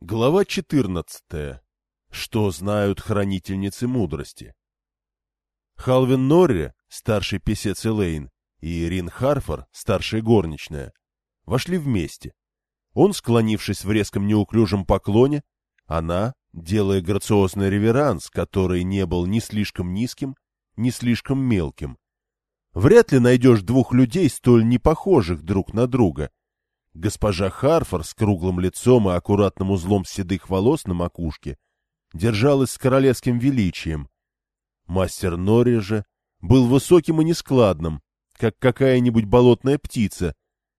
Глава 14. Что знают хранительницы мудрости? Халвин Норри, старший писец Элейн, и Ирин Харфор, старшая горничная, вошли вместе. Он, склонившись в резком неуклюжем поклоне, она, делая грациозный реверанс, который не был ни слишком низким, ни слишком мелким. Вряд ли найдешь двух людей, столь непохожих друг на друга — Госпожа Харфор с круглым лицом и аккуратным узлом седых волос на макушке держалась с королевским величием. Мастер Нори же был высоким и нескладным, как какая-нибудь болотная птица,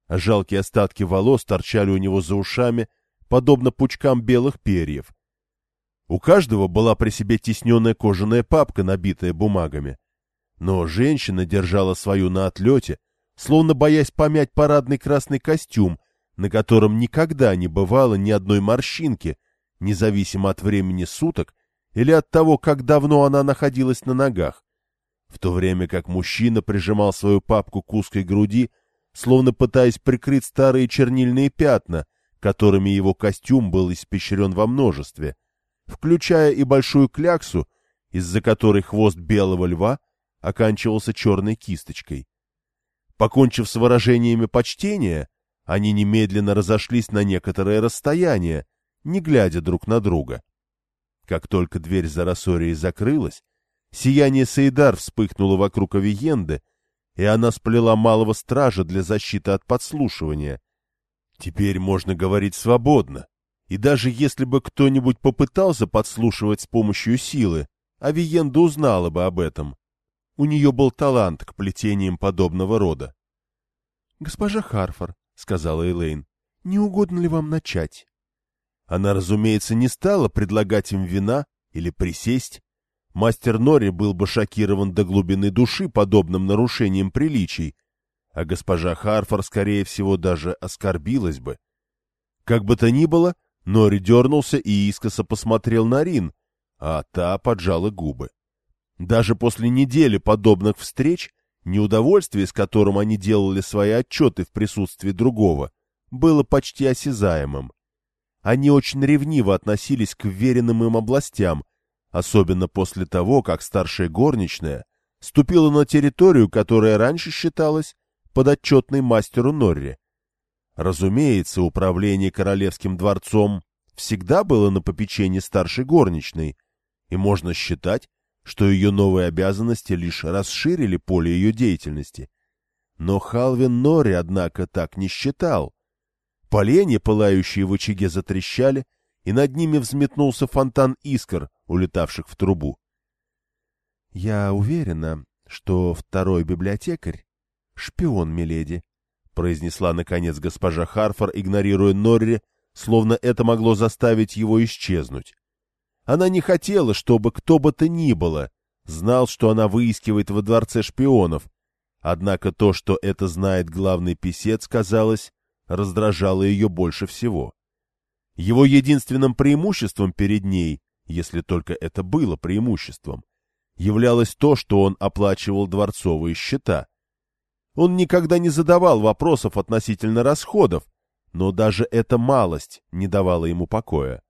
а жалкие остатки волос торчали у него за ушами, подобно пучкам белых перьев. У каждого была при себе тесненная кожаная папка, набитая бумагами. Но женщина держала свою на отлете, словно боясь помять парадный красный костюм, на котором никогда не бывало ни одной морщинки, независимо от времени суток или от того, как давно она находилась на ногах, в то время как мужчина прижимал свою папку к узкой груди, словно пытаясь прикрыть старые чернильные пятна, которыми его костюм был испещрен во множестве, включая и большую кляксу, из-за которой хвост белого льва оканчивался черной кисточкой. Покончив с выражениями почтения, они немедленно разошлись на некоторое расстояние, не глядя друг на друга. Как только дверь за Рассорией закрылась, сияние Саидар вспыхнуло вокруг Авиенды, и она сплела малого стража для защиты от подслушивания. Теперь можно говорить свободно, и даже если бы кто-нибудь попытался подслушивать с помощью силы, Авиенда узнала бы об этом. У нее был талант к плетениям подобного рода. — Госпожа Харфор, — сказала Элейн. — Не угодно ли вам начать? Она, разумеется, не стала предлагать им вина или присесть. Мастер Нори был бы шокирован до глубины души подобным нарушением приличий, а госпожа Харфор, скорее всего, даже оскорбилась бы. Как бы то ни было, Нори дернулся и искоса посмотрел на Рин, а та поджала губы. Даже после недели подобных встреч Неудовольствие, с которым они делали свои отчеты в присутствии другого, было почти осязаемым. Они очень ревниво относились к веренным им областям, особенно после того, как старшая горничная ступила на территорию, которая раньше считалась подотчетной мастеру Норри. Разумеется, управление королевским дворцом всегда было на попечении старшей горничной, и можно считать, что ее новые обязанности лишь расширили поле ее деятельности. Но Халвин Нори, однако, так не считал. Поленья, пылающие в очаге, затрещали, и над ними взметнулся фонтан искр, улетавших в трубу. — Я уверена, что второй библиотекарь — шпион, миледи, — произнесла, наконец, госпожа Харфор, игнорируя Норри, словно это могло заставить его исчезнуть. Она не хотела, чтобы кто бы то ни было знал, что она выискивает во дворце шпионов, однако то, что это знает главный писец, казалось, раздражало ее больше всего. Его единственным преимуществом перед ней, если только это было преимуществом, являлось то, что он оплачивал дворцовые счета. Он никогда не задавал вопросов относительно расходов, но даже эта малость не давала ему покоя.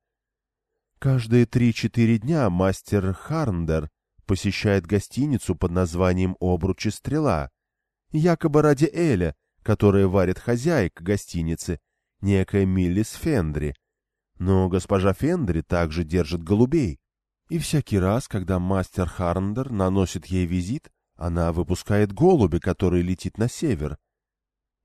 Каждые три-четыре дня мастер Харндер посещает гостиницу под названием «Обручи стрела», якобы ради Эля, которая варит хозяйка гостиницы, некая Миллис Фендри. Но госпожа Фендри также держит голубей. И всякий раз, когда мастер Харндер наносит ей визит, она выпускает голубя, который летит на север.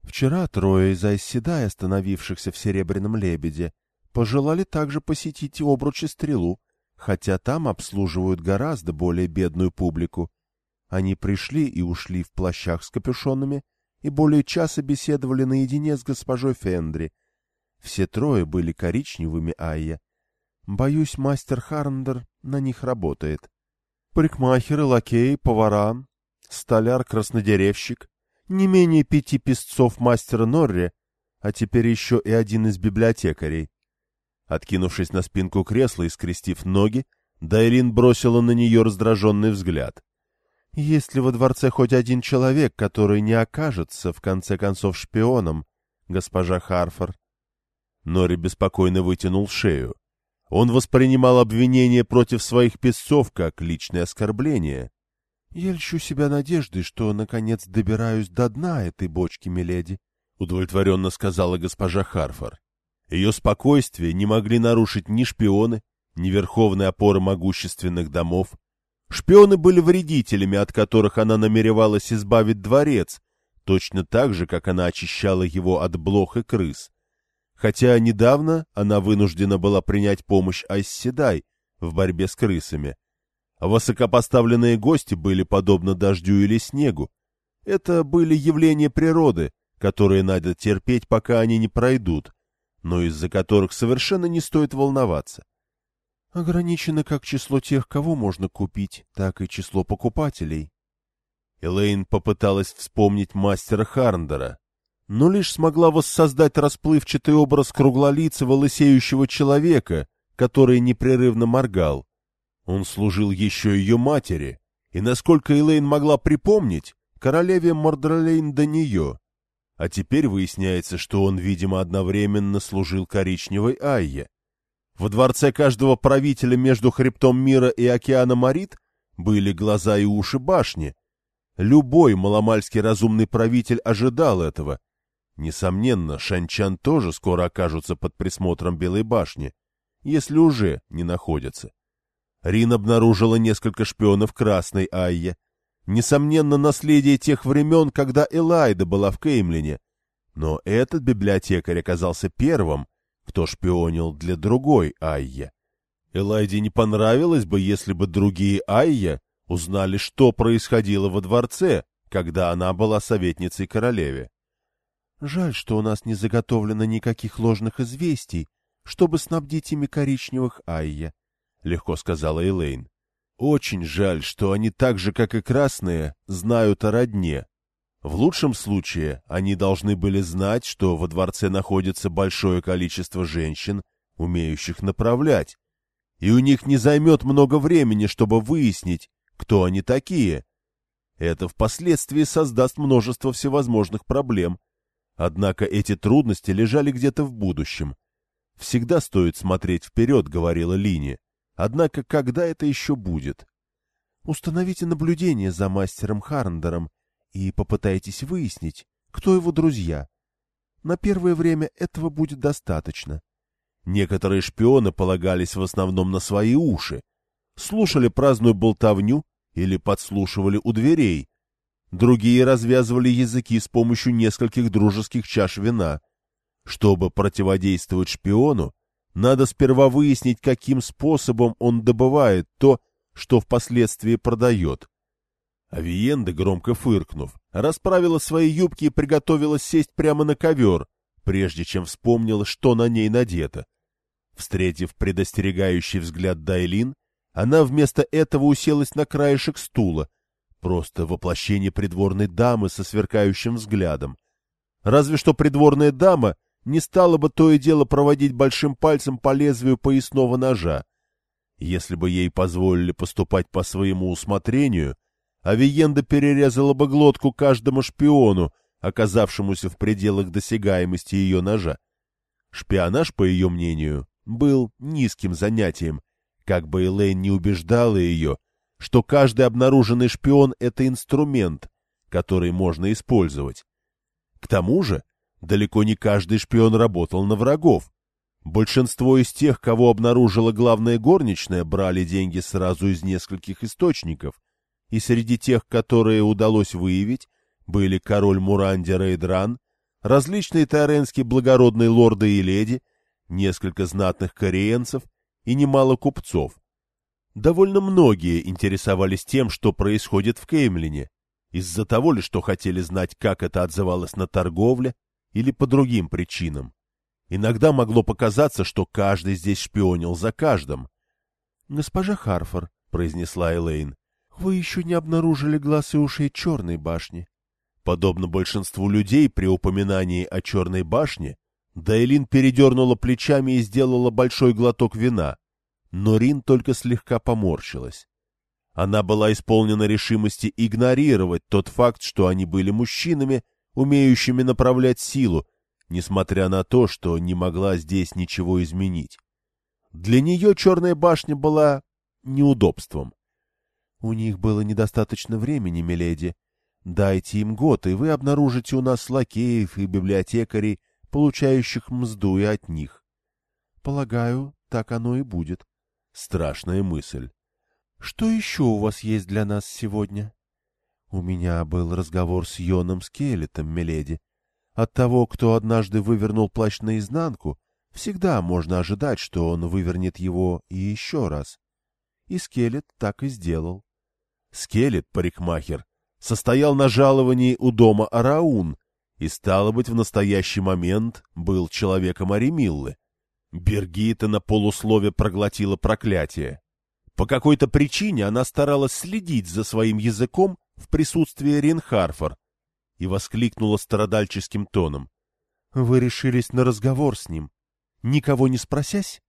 Вчера трое из Айседай, остановившихся в Серебряном Лебеде, пожелали также посетить обруч и стрелу, хотя там обслуживают гораздо более бедную публику. Они пришли и ушли в плащах с капюшонами и более часа беседовали наедине с госпожой Фендри. Все трое были коричневыми Айя. Боюсь, мастер Харндер на них работает. Парикмахеры, лакеи, повара, столяр-краснодеревщик, не менее пяти песцов мастера Норри, а теперь еще и один из библиотекарей. Откинувшись на спинку кресла и скрестив ноги, Дайрин бросила на нее раздраженный взгляд. «Есть ли во дворце хоть один человек, который не окажется, в конце концов, шпионом, госпожа Харфор?» Нори беспокойно вытянул шею. Он воспринимал обвинение против своих песцов как личное оскорбление. — Я льщу себя надеждой, что, наконец, добираюсь до дна этой бочки, миледи, — удовлетворенно сказала госпожа Харфор. Ее спокойствие не могли нарушить ни шпионы, ни верховные опоры могущественных домов. Шпионы были вредителями, от которых она намеревалась избавить дворец, точно так же, как она очищала его от блох и крыс. Хотя недавно она вынуждена была принять помощь Айсседай в борьбе с крысами. Высокопоставленные гости были подобны дождю или снегу. Это были явления природы, которые надо терпеть, пока они не пройдут, но из-за которых совершенно не стоит волноваться. Ограничено как число тех, кого можно купить, так и число покупателей. Элейн попыталась вспомнить мастера Харндера, но лишь смогла воссоздать расплывчатый образ круглолицего лысеющего человека, который непрерывно моргал. Он служил еще ее матери, и, насколько Элейн могла припомнить, королеве Мордралейн до нее. А теперь выясняется, что он, видимо, одновременно служил коричневой Айе. Во дворце каждого правителя между хребтом мира и океаном Марит были глаза и уши башни. Любой маломальский разумный правитель ожидал этого — Несомненно, Шанчан тоже скоро окажутся под присмотром Белой башни, если уже не находятся. Рин обнаружила несколько шпионов Красной Айе. Несомненно, наследие тех времен, когда Элайда была в Кеймлине. Но этот библиотекарь оказался первым, кто шпионил для другой Айе. Элайде не понравилось бы, если бы другие Айе узнали, что происходило во дворце, когда она была советницей королеве. Жаль, что у нас не заготовлено никаких ложных известий, чтобы снабдить ими коричневых Айя, — легко сказала Элейн. Очень жаль, что они так же, как и красные, знают о родне. В лучшем случае они должны были знать, что во дворце находится большое количество женщин, умеющих направлять, и у них не займет много времени, чтобы выяснить, кто они такие. Это впоследствии создаст множество всевозможных проблем, Однако эти трудности лежали где-то в будущем. «Всегда стоит смотреть вперед», — говорила Лини. «Однако когда это еще будет?» «Установите наблюдение за мастером Харндером и попытайтесь выяснить, кто его друзья. На первое время этого будет достаточно». Некоторые шпионы полагались в основном на свои уши, слушали праздную болтовню или подслушивали у дверей, Другие развязывали языки с помощью нескольких дружеских чаш вина. Чтобы противодействовать шпиону, надо сперва выяснить, каким способом он добывает то, что впоследствии продает. Авиенда, громко фыркнув, расправила свои юбки и приготовилась сесть прямо на ковер, прежде чем вспомнила, что на ней надето. Встретив предостерегающий взгляд Дайлин, она вместо этого уселась на краешек стула, Просто воплощение придворной дамы со сверкающим взглядом. Разве что придворная дама не стала бы то и дело проводить большим пальцем по лезвию поясного ножа. Если бы ей позволили поступать по своему усмотрению, Авиенда перерезала бы глотку каждому шпиону, оказавшемуся в пределах досягаемости ее ножа. Шпионаж, по ее мнению, был низким занятием, как бы Элейн не убеждала ее, что каждый обнаруженный шпион — это инструмент, который можно использовать. К тому же, далеко не каждый шпион работал на врагов. Большинство из тех, кого обнаружила главная горничная, брали деньги сразу из нескольких источников, и среди тех, которые удалось выявить, были король Муранди Рейдран, различные тайренские благородные лорды и леди, несколько знатных кореенцев и немало купцов. Довольно многие интересовались тем, что происходит в Кеймлине, из-за того ли, что хотели знать, как это отзывалось на торговле, или по другим причинам. Иногда могло показаться, что каждый здесь шпионил за каждым. — Госпожа Харфор, — произнесла Элейн, — вы еще не обнаружили глаз и ушей Черной башни. Подобно большинству людей при упоминании о Черной башне, Дайлин передернула плечами и сделала большой глоток вина — но Рин только слегка поморщилась. Она была исполнена решимости игнорировать тот факт, что они были мужчинами, умеющими направлять силу, несмотря на то, что не могла здесь ничего изменить. Для нее Черная башня была неудобством. — У них было недостаточно времени, миледи. Дайте им год, и вы обнаружите у нас лакеев и библиотекарей, получающих мзду и от них. Полагаю, так оно и будет. Страшная мысль. Что еще у вас есть для нас сегодня? У меня был разговор с Йоном Скелетом, миледи. От того, кто однажды вывернул плащ наизнанку, всегда можно ожидать, что он вывернет его и еще раз. И Скелет так и сделал. Скелет, парикмахер, состоял на жаловании у дома Араун и, стало быть, в настоящий момент был человеком Аремиллы. Бергита на полуслове проглотила проклятие. По какой-то причине она старалась следить за своим языком в присутствии Ренхарфор и воскликнула страдальческим тоном. — Вы решились на разговор с ним, никого не спросясь?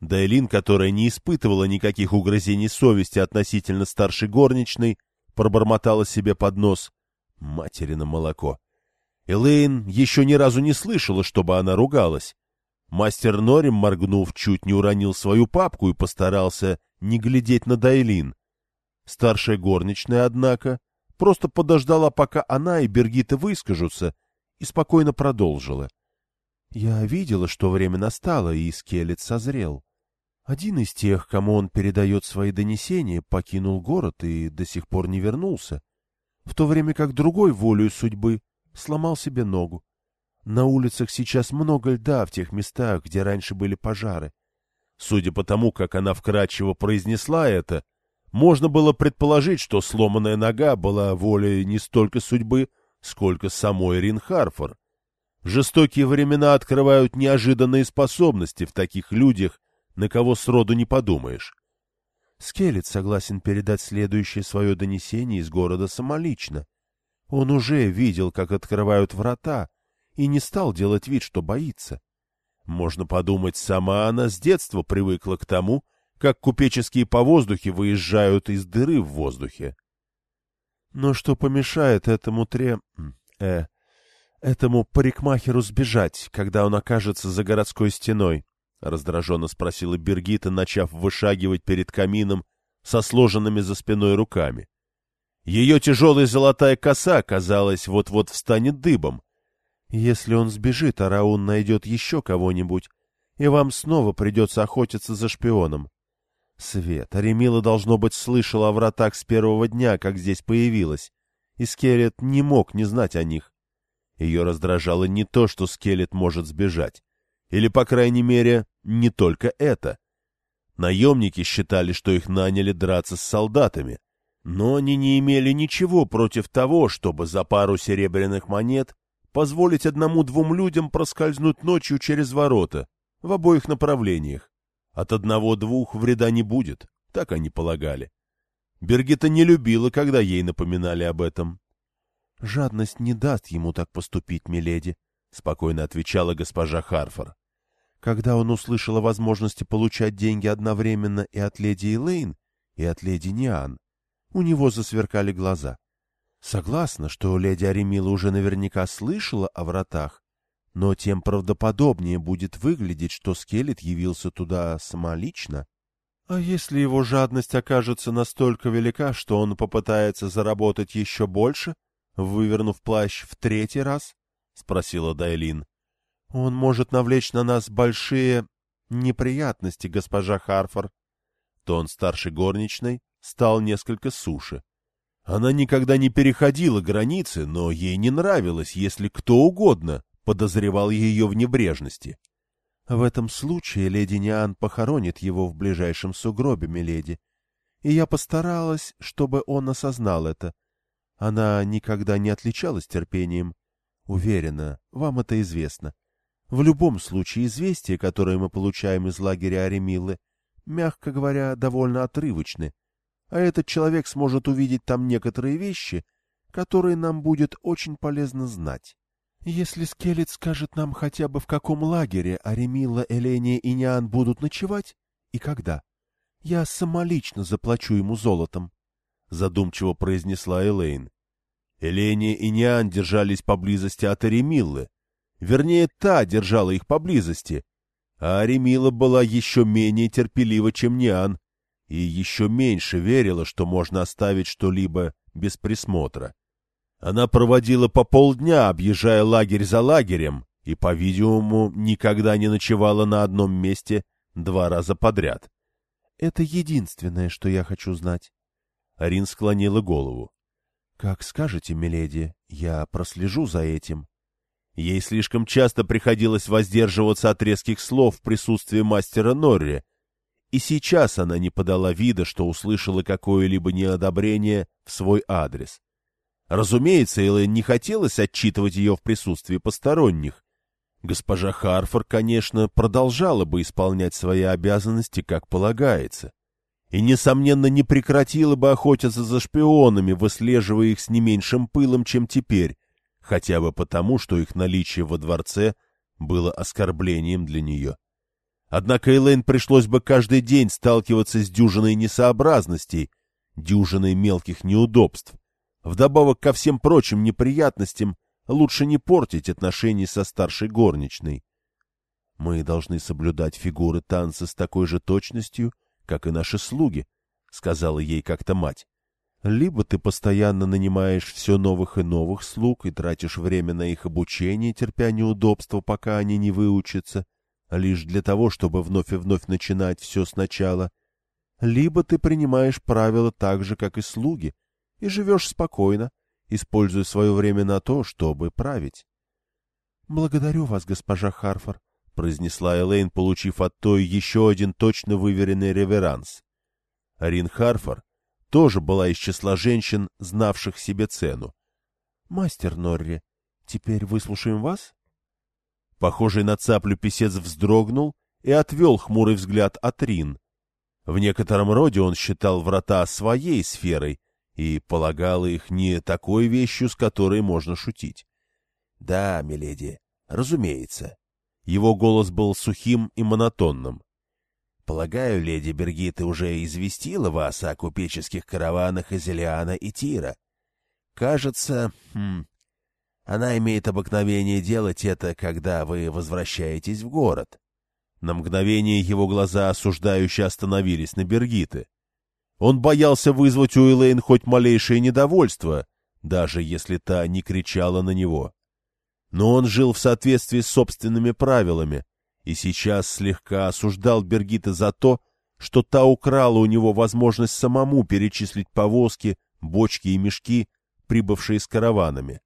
Дайлин, которая не испытывала никаких угрызений совести относительно старшей горничной, пробормотала себе под нос. Материно молоко. Элейн еще ни разу не слышала, чтобы она ругалась. Мастер Норим, моргнув, чуть не уронил свою папку и постарался не глядеть на Дайлин. Старшая горничная, однако, просто подождала, пока она и Бергита выскажутся, и спокойно продолжила. Я видела, что время настало, и скелет созрел. Один из тех, кому он передает свои донесения, покинул город и до сих пор не вернулся, в то время как другой, волею судьбы, сломал себе ногу. На улицах сейчас много льда в тех местах, где раньше были пожары. Судя по тому, как она вкрадчиво произнесла это, можно было предположить, что сломанная нога была волей не столько судьбы, сколько самой Ринхарфор. Жестокие времена открывают неожиданные способности в таких людях, на кого сроду не подумаешь. Скелет согласен передать следующее свое донесение из города самолично. Он уже видел, как открывают врата, и не стал делать вид, что боится. Можно подумать, сама она с детства привыкла к тому, как купеческие повоздухи выезжают из дыры в воздухе. Но что помешает этому тре... э... этому парикмахеру сбежать, когда он окажется за городской стеной? — раздраженно спросила Бергита, начав вышагивать перед камином со сложенными за спиной руками. Ее тяжелая золотая коса, казалось, вот-вот встанет дыбом. — Если он сбежит, Араун найдет еще кого-нибудь, и вам снова придется охотиться за шпионом. Свет, Аремила, должно быть, слышала о вратах с первого дня, как здесь появилась, и Скелет не мог не знать о них. Ее раздражало не то, что Скелет может сбежать. Или, по крайней мере, не только это. Наемники считали, что их наняли драться с солдатами, но они не имели ничего против того, чтобы за пару серебряных монет позволить одному-двум людям проскользнуть ночью через ворота в обоих направлениях. От одного-двух вреда не будет, так они полагали. Бергита не любила, когда ей напоминали об этом. — Жадность не даст ему так поступить, миледи, — спокойно отвечала госпожа Харфор. Когда он услышал о возможности получать деньги одновременно и от леди Элейн, и от леди Ниан, у него засверкали глаза. Согласна, что леди Аремила уже наверняка слышала о вратах, но тем правдоподобнее будет выглядеть, что Скелет явился туда самолично. А если его жадность окажется настолько велика, что он попытается заработать еще больше, вывернув плащ в третий раз? — спросила Дайлин. — Он может навлечь на нас большие неприятности, госпожа Харфор. Тон старшей горничной стал несколько суше. Она никогда не переходила границы, но ей не нравилось, если кто угодно подозревал ее в небрежности. — В этом случае леди Ниан похоронит его в ближайшем сугробе, миледи. И я постаралась, чтобы он осознал это. Она никогда не отличалась терпением. Уверена, вам это известно. В любом случае, известия, которые мы получаем из лагеря Аремилы, мягко говоря, довольно отрывочны, а этот человек сможет увидеть там некоторые вещи, которые нам будет очень полезно знать. Если Скелет скажет нам хотя бы в каком лагере Аремила, Эления и Ниан будут ночевать и когда, я самолично заплачу ему золотом, — задумчиво произнесла Элейн. Эления и Ниан держались поблизости от Аремиллы. Вернее, та держала их поблизости. А Аремила была еще менее терпелива, чем Ниан, и еще меньше верила, что можно оставить что-либо без присмотра. Она проводила по полдня, объезжая лагерь за лагерем, и, по-видимому, никогда не ночевала на одном месте два раза подряд. — Это единственное, что я хочу знать. Арин склонила голову. — Как скажете, миледи, я прослежу за этим. Ей слишком часто приходилось воздерживаться от резких слов в присутствии мастера Норри, и сейчас она не подала вида, что услышала какое-либо неодобрение в свой адрес. Разумеется, Элэйн не хотелось отчитывать ее в присутствии посторонних. Госпожа Харфор, конечно, продолжала бы исполнять свои обязанности, как полагается, и, несомненно, не прекратила бы охотиться за шпионами, выслеживая их с не меньшим пылом, чем теперь, хотя бы потому, что их наличие во дворце было оскорблением для нее. Однако Элэйн пришлось бы каждый день сталкиваться с дюжиной несообразностей, дюжиной мелких неудобств. Вдобавок ко всем прочим неприятностям, лучше не портить отношения со старшей горничной. Мы должны соблюдать фигуры танца с такой же точностью, как и наши слуги, — сказала ей как-то мать. Либо ты постоянно нанимаешь все новых и новых слуг и тратишь время на их обучение, терпя неудобства, пока они не выучатся, лишь для того, чтобы вновь и вновь начинать все сначала, либо ты принимаешь правила так же, как и слуги, и живешь спокойно, используя свое время на то, чтобы править. — Благодарю вас, госпожа Харфор, — произнесла Элейн, получив от той еще один точно выверенный реверанс. Рин Харфор тоже была из числа женщин, знавших себе цену. — Мастер Норри, теперь выслушаем вас? Похожий на цаплю писец вздрогнул и отвел хмурый взгляд от Рин. В некотором роде он считал врата своей сферой и полагал их не такой вещью, с которой можно шутить. — Да, миледи, разумеется. Его голос был сухим и монотонным. — Полагаю, леди Бергита уже известила вас о купеческих караванах из Элиана и Тира. Кажется, хм, она имеет обыкновение делать это, когда вы возвращаетесь в город. На мгновение его глаза осуждающе остановились на Бергиты. Он боялся вызвать у Элейн хоть малейшее недовольство, даже если та не кричала на него. Но он жил в соответствии с собственными правилами и сейчас слегка осуждал Бергиты за то, что та украла у него возможность самому перечислить повозки, бочки и мешки, прибывшие с караванами.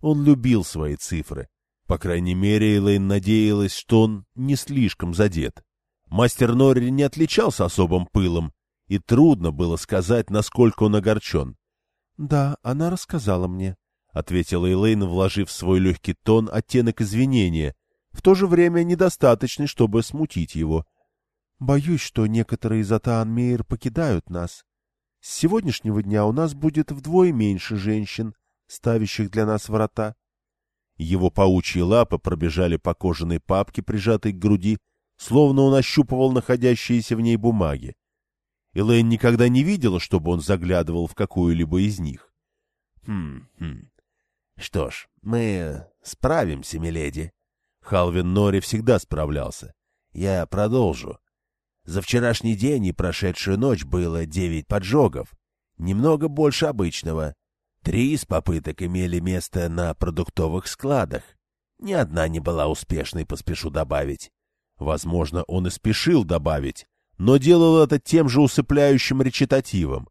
Он любил свои цифры. По крайней мере, Элейн надеялась, что он не слишком задет. Мастер Норри не отличался особым пылом, и трудно было сказать, насколько он огорчен. — Да, она рассказала мне, — ответила Элейн, вложив в свой легкий тон оттенок извинения, в то же время недостаточный, чтобы смутить его. — Боюсь, что некоторые из Атаан-Мейер покидают нас. С сегодняшнего дня у нас будет вдвое меньше женщин, ставящих для нас врата. Его паучьи лапы пробежали по кожаной папке, прижатой к груди, словно он ощупывал находящиеся в ней бумаги. Элэйн никогда не видела, чтобы он заглядывал в какую-либо из них. «Хм, хм. Что ж, мы справимся, миледи». Халвин Нори всегда справлялся. «Я продолжу. За вчерашний день и прошедшую ночь было девять поджогов. Немного больше обычного. Три из попыток имели место на продуктовых складах. Ни одна не была успешной, поспешу добавить. Возможно, он и спешил добавить, но делал это тем же усыпляющим речитативом.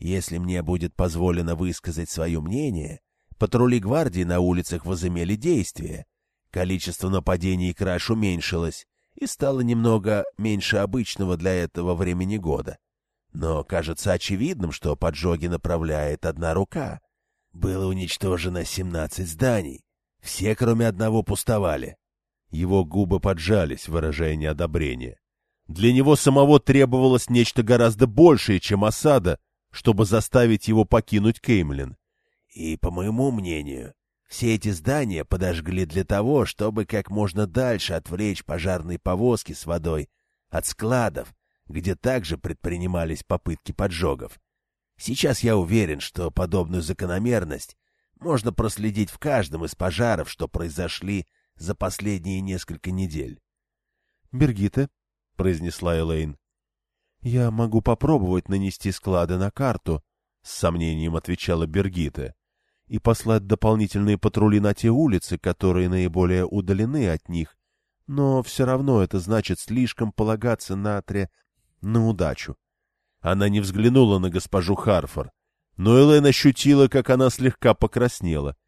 Если мне будет позволено высказать свое мнение, патрули гвардии на улицах возымели действие. Количество нападений и краж уменьшилось и стало немного меньше обычного для этого времени года. Но кажется очевидным, что поджоги направляет одна рука. Было уничтожено семнадцать зданий. Все, кроме одного, пустовали. Его губы поджались, выражая неодобрение. Для него самого требовалось нечто гораздо большее, чем осада, чтобы заставить его покинуть Кеймлин. И, по моему мнению, все эти здания подожгли для того, чтобы как можно дальше отвлечь пожарные повозки с водой от складов, где также предпринимались попытки поджогов. Сейчас я уверен, что подобную закономерность можно проследить в каждом из пожаров, что произошли за последние несколько недель. — Бергита, — произнесла Элейн, — я могу попробовать нанести склады на карту, — с сомнением отвечала Бергита, — и послать дополнительные патрули на те улицы, которые наиболее удалены от них, но все равно это значит слишком полагаться на Атре на удачу. Она не взглянула на госпожу Харфор, но Элэйн ощутила, как она слегка покраснела.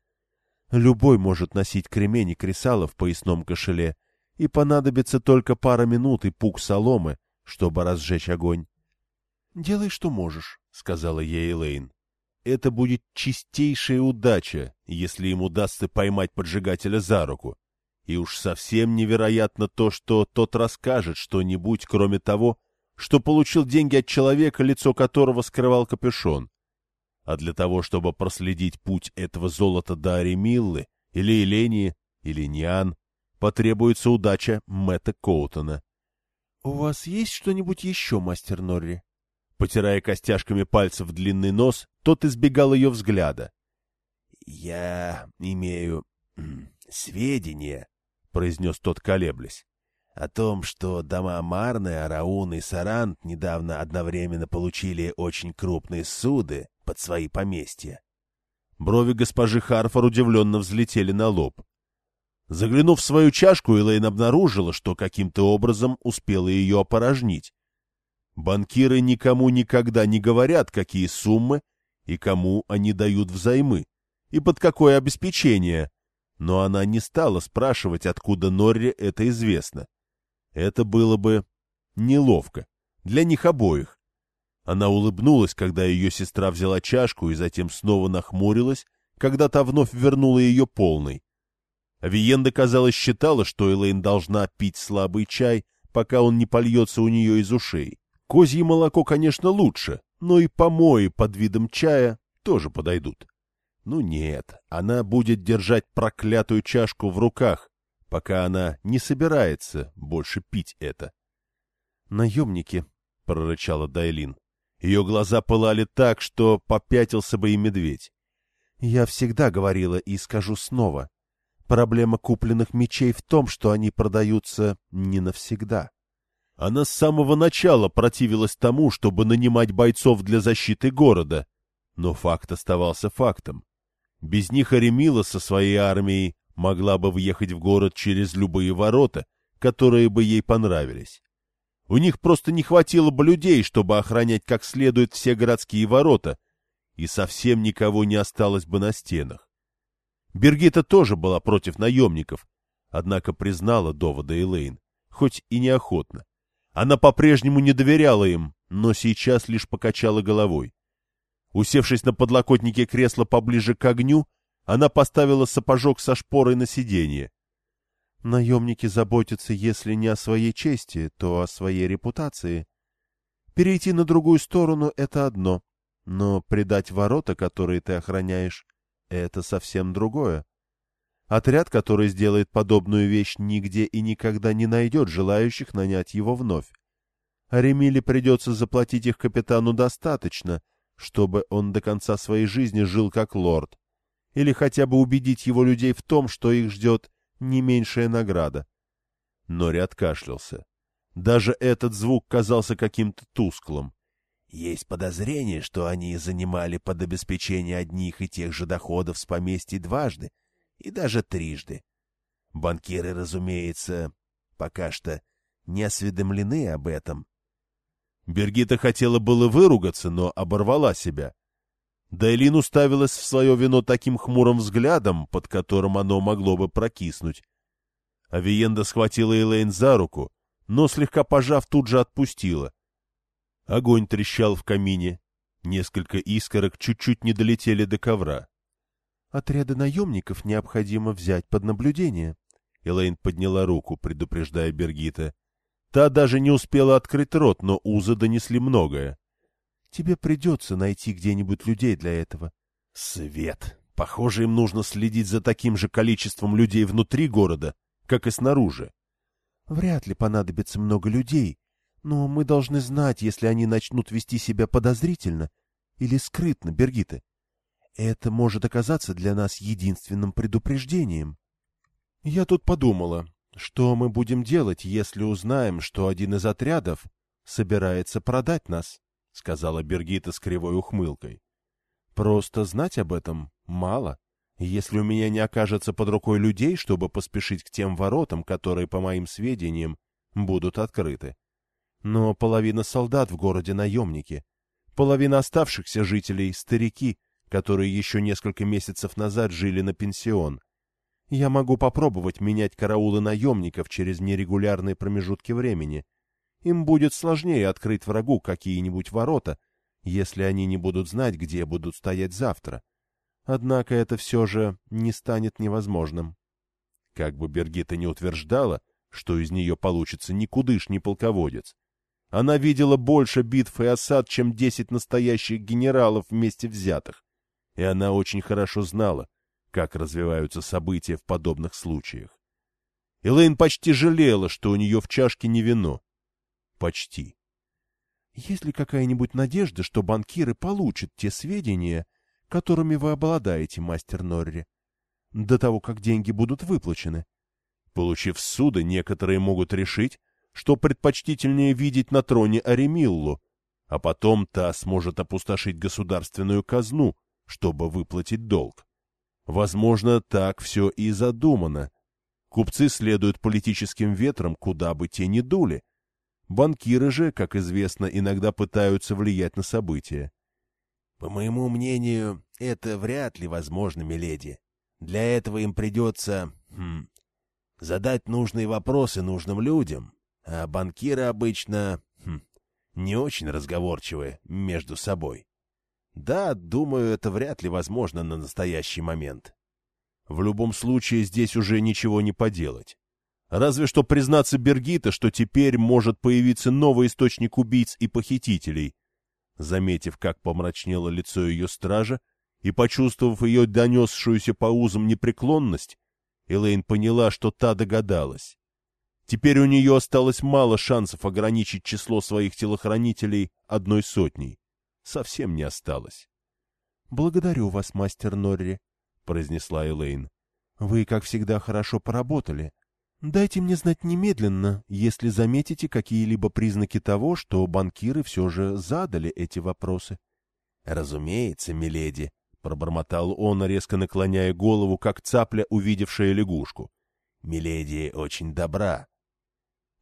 Любой может носить кремень и кресало в поясном кошеле, и понадобится только пара минут и пук соломы, чтобы разжечь огонь. — Делай, что можешь, — сказала ей Элэйн. Это будет чистейшая удача, если им удастся поймать поджигателя за руку. И уж совсем невероятно то, что тот расскажет что-нибудь, кроме того, что получил деньги от человека, лицо которого скрывал капюшон. А для того, чтобы проследить путь этого золота до Аремиллы, или Элении, или Ниан, потребуется удача Мэтта Коутона. — У вас есть что-нибудь еще, мастер Норри? Потирая костяшками пальцев длинный нос, тот избегал ее взгляда. — Я имею сведения, — произнес тот, колеблясь, — о том, что дома Марны, Араун и Сарант недавно одновременно получили очень крупные суды под свои поместья. Брови госпожи Харфор удивленно взлетели на лоб. Заглянув в свою чашку, Элейн обнаружила, что каким-то образом успела ее опорожнить. Банкиры никому никогда не говорят, какие суммы и кому они дают взаймы, и под какое обеспечение, но она не стала спрашивать, откуда Норре это известно. Это было бы неловко для них обоих. Она улыбнулась, когда ее сестра взяла чашку, и затем снова нахмурилась, когда та вновь вернула ее полной. Авиенда, казалось, считала, что Элейн должна пить слабый чай, пока он не польется у нее из ушей. Козье молоко, конечно, лучше, но и помои под видом чая тоже подойдут. Ну нет, она будет держать проклятую чашку в руках, пока она не собирается больше пить это. «Наемники», — прорычала Дайлин. Ее глаза пылали так, что попятился бы и медведь. «Я всегда говорила и скажу снова. Проблема купленных мечей в том, что они продаются не навсегда». Она с самого начала противилась тому, чтобы нанимать бойцов для защиты города, но факт оставался фактом. Без них Аремила со своей армией могла бы въехать в город через любые ворота, которые бы ей понравились. У них просто не хватило бы людей, чтобы охранять как следует все городские ворота, и совсем никого не осталось бы на стенах. Бергита тоже была против наемников, однако признала доводы Элейн, хоть и неохотно. Она по-прежнему не доверяла им, но сейчас лишь покачала головой. Усевшись на подлокотнике кресла поближе к огню, она поставила сапожок со шпорой на сиденье. Наемники заботятся, если не о своей чести, то о своей репутации. Перейти на другую сторону — это одно, но предать ворота, которые ты охраняешь, — это совсем другое. Отряд, который сделает подобную вещь, нигде и никогда не найдет желающих нанять его вновь. Ремиле придется заплатить их капитану достаточно, чтобы он до конца своей жизни жил как лорд, или хотя бы убедить его людей в том, что их ждет не меньшая награда. Нори откашлялся. Даже этот звук казался каким-то тусклым. Есть подозрение, что они занимали под обеспечение одних и тех же доходов с поместья дважды и даже трижды. Банкиры, разумеется, пока что не осведомлены об этом. Бергита хотела было выругаться, но оборвала себя. Дайлин уставилась в свое вино таким хмурым взглядом, под которым оно могло бы прокиснуть. Авиенда схватила Элейн за руку, но, слегка пожав, тут же отпустила. Огонь трещал в камине. Несколько искорок чуть-чуть не долетели до ковра. «Отряды наемников необходимо взять под наблюдение». Элейн подняла руку, предупреждая Бергита. Та даже не успела открыть рот, но узы донесли многое. Тебе придется найти где-нибудь людей для этого. Свет! Похоже, им нужно следить за таким же количеством людей внутри города, как и снаружи. Вряд ли понадобится много людей, но мы должны знать, если они начнут вести себя подозрительно или скрытно, Бергита. Это может оказаться для нас единственным предупреждением. Я тут подумала, что мы будем делать, если узнаем, что один из отрядов собирается продать нас, — сказала Бергита с кривой ухмылкой. Просто знать об этом мало. Если у меня не окажется под рукой людей, чтобы поспешить к тем воротам, которые, по моим сведениям, будут открыты. Но половина солдат в городе наемники, половина оставшихся жителей — старики, которые еще несколько месяцев назад жили на пенсион. Я могу попробовать менять караулы наемников через нерегулярные промежутки времени. Им будет сложнее открыть врагу какие-нибудь ворота, если они не будут знать, где будут стоять завтра. Однако это все же не станет невозможным. Как бы Бергита не утверждала, что из нее получится никудышний полководец, она видела больше битв и осад, чем десять настоящих генералов вместе взятых, и она очень хорошо знала, как развиваются события в подобных случаях. Элейн почти жалела, что у нее в чашке не вино. Почти. Есть ли какая-нибудь надежда, что банкиры получат те сведения, которыми вы обладаете, мастер Норри, до того, как деньги будут выплачены? Получив суды, некоторые могут решить, что предпочтительнее видеть на троне Аремиллу, а потом та сможет опустошить государственную казну, чтобы выплатить долг. Возможно, так все и задумано. Купцы следуют политическим ветрам, куда бы те ни дули, Банкиры же, как известно, иногда пытаются влиять на события. — По моему мнению, это вряд ли возможно, миледи. Для этого им придется хм, задать нужные вопросы нужным людям, а банкиры обычно хм, не очень разговорчивы между собой. Да, думаю, это вряд ли возможно на настоящий момент. В любом случае здесь уже ничего не поделать. Разве что признаться Бергита, что теперь может появиться новый источник убийц и похитителей. Заметив, как помрачнело лицо ее стража, и почувствовав ее донесшуюся по узам непреклонность, Элейн поняла, что та догадалась. Теперь у нее осталось мало шансов ограничить число своих телохранителей одной сотней. Совсем не осталось. — Благодарю вас, мастер Норри, — произнесла Элейн. — Вы, как всегда, хорошо поработали. Дайте мне знать немедленно, если заметите какие-либо признаки того, что банкиры все же задали эти вопросы. — Разумеется, миледи, — пробормотал он, резко наклоняя голову, как цапля, увидевшая лягушку. — Миледи очень добра.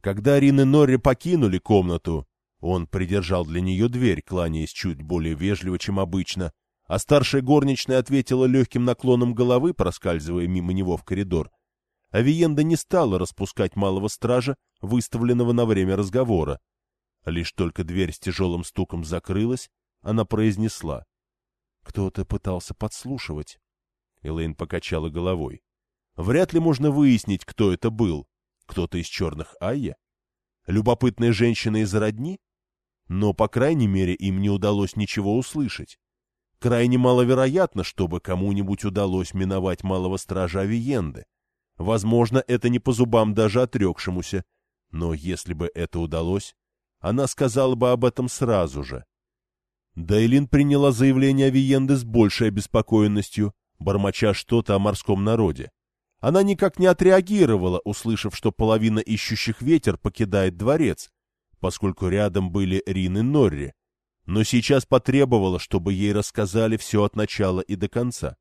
Когда Рин и Норри покинули комнату, он придержал для нее дверь, кланяясь чуть более вежливо, чем обычно, а старшая горничная ответила легким наклоном головы, проскальзывая мимо него в коридор — Авиенда не стала распускать малого стража, выставленного на время разговора. Лишь только дверь с тяжелым стуком закрылась, она произнесла. Кто-то пытался подслушивать. Элейн покачала головой. Вряд ли можно выяснить, кто это был. Кто-то из черных Айя? Любопытная женщина из родни? Но, по крайней мере, им не удалось ничего услышать. Крайне маловероятно, чтобы кому-нибудь удалось миновать малого стража Авиенды. Возможно, это не по зубам даже отрекшемуся, но если бы это удалось, она сказала бы об этом сразу же. Дайлин приняла заявление Авиенды с большей обеспокоенностью, бормоча что-то о морском народе. Она никак не отреагировала, услышав, что половина ищущих ветер покидает дворец, поскольку рядом были Рин и Норри, но сейчас потребовала, чтобы ей рассказали все от начала и до конца.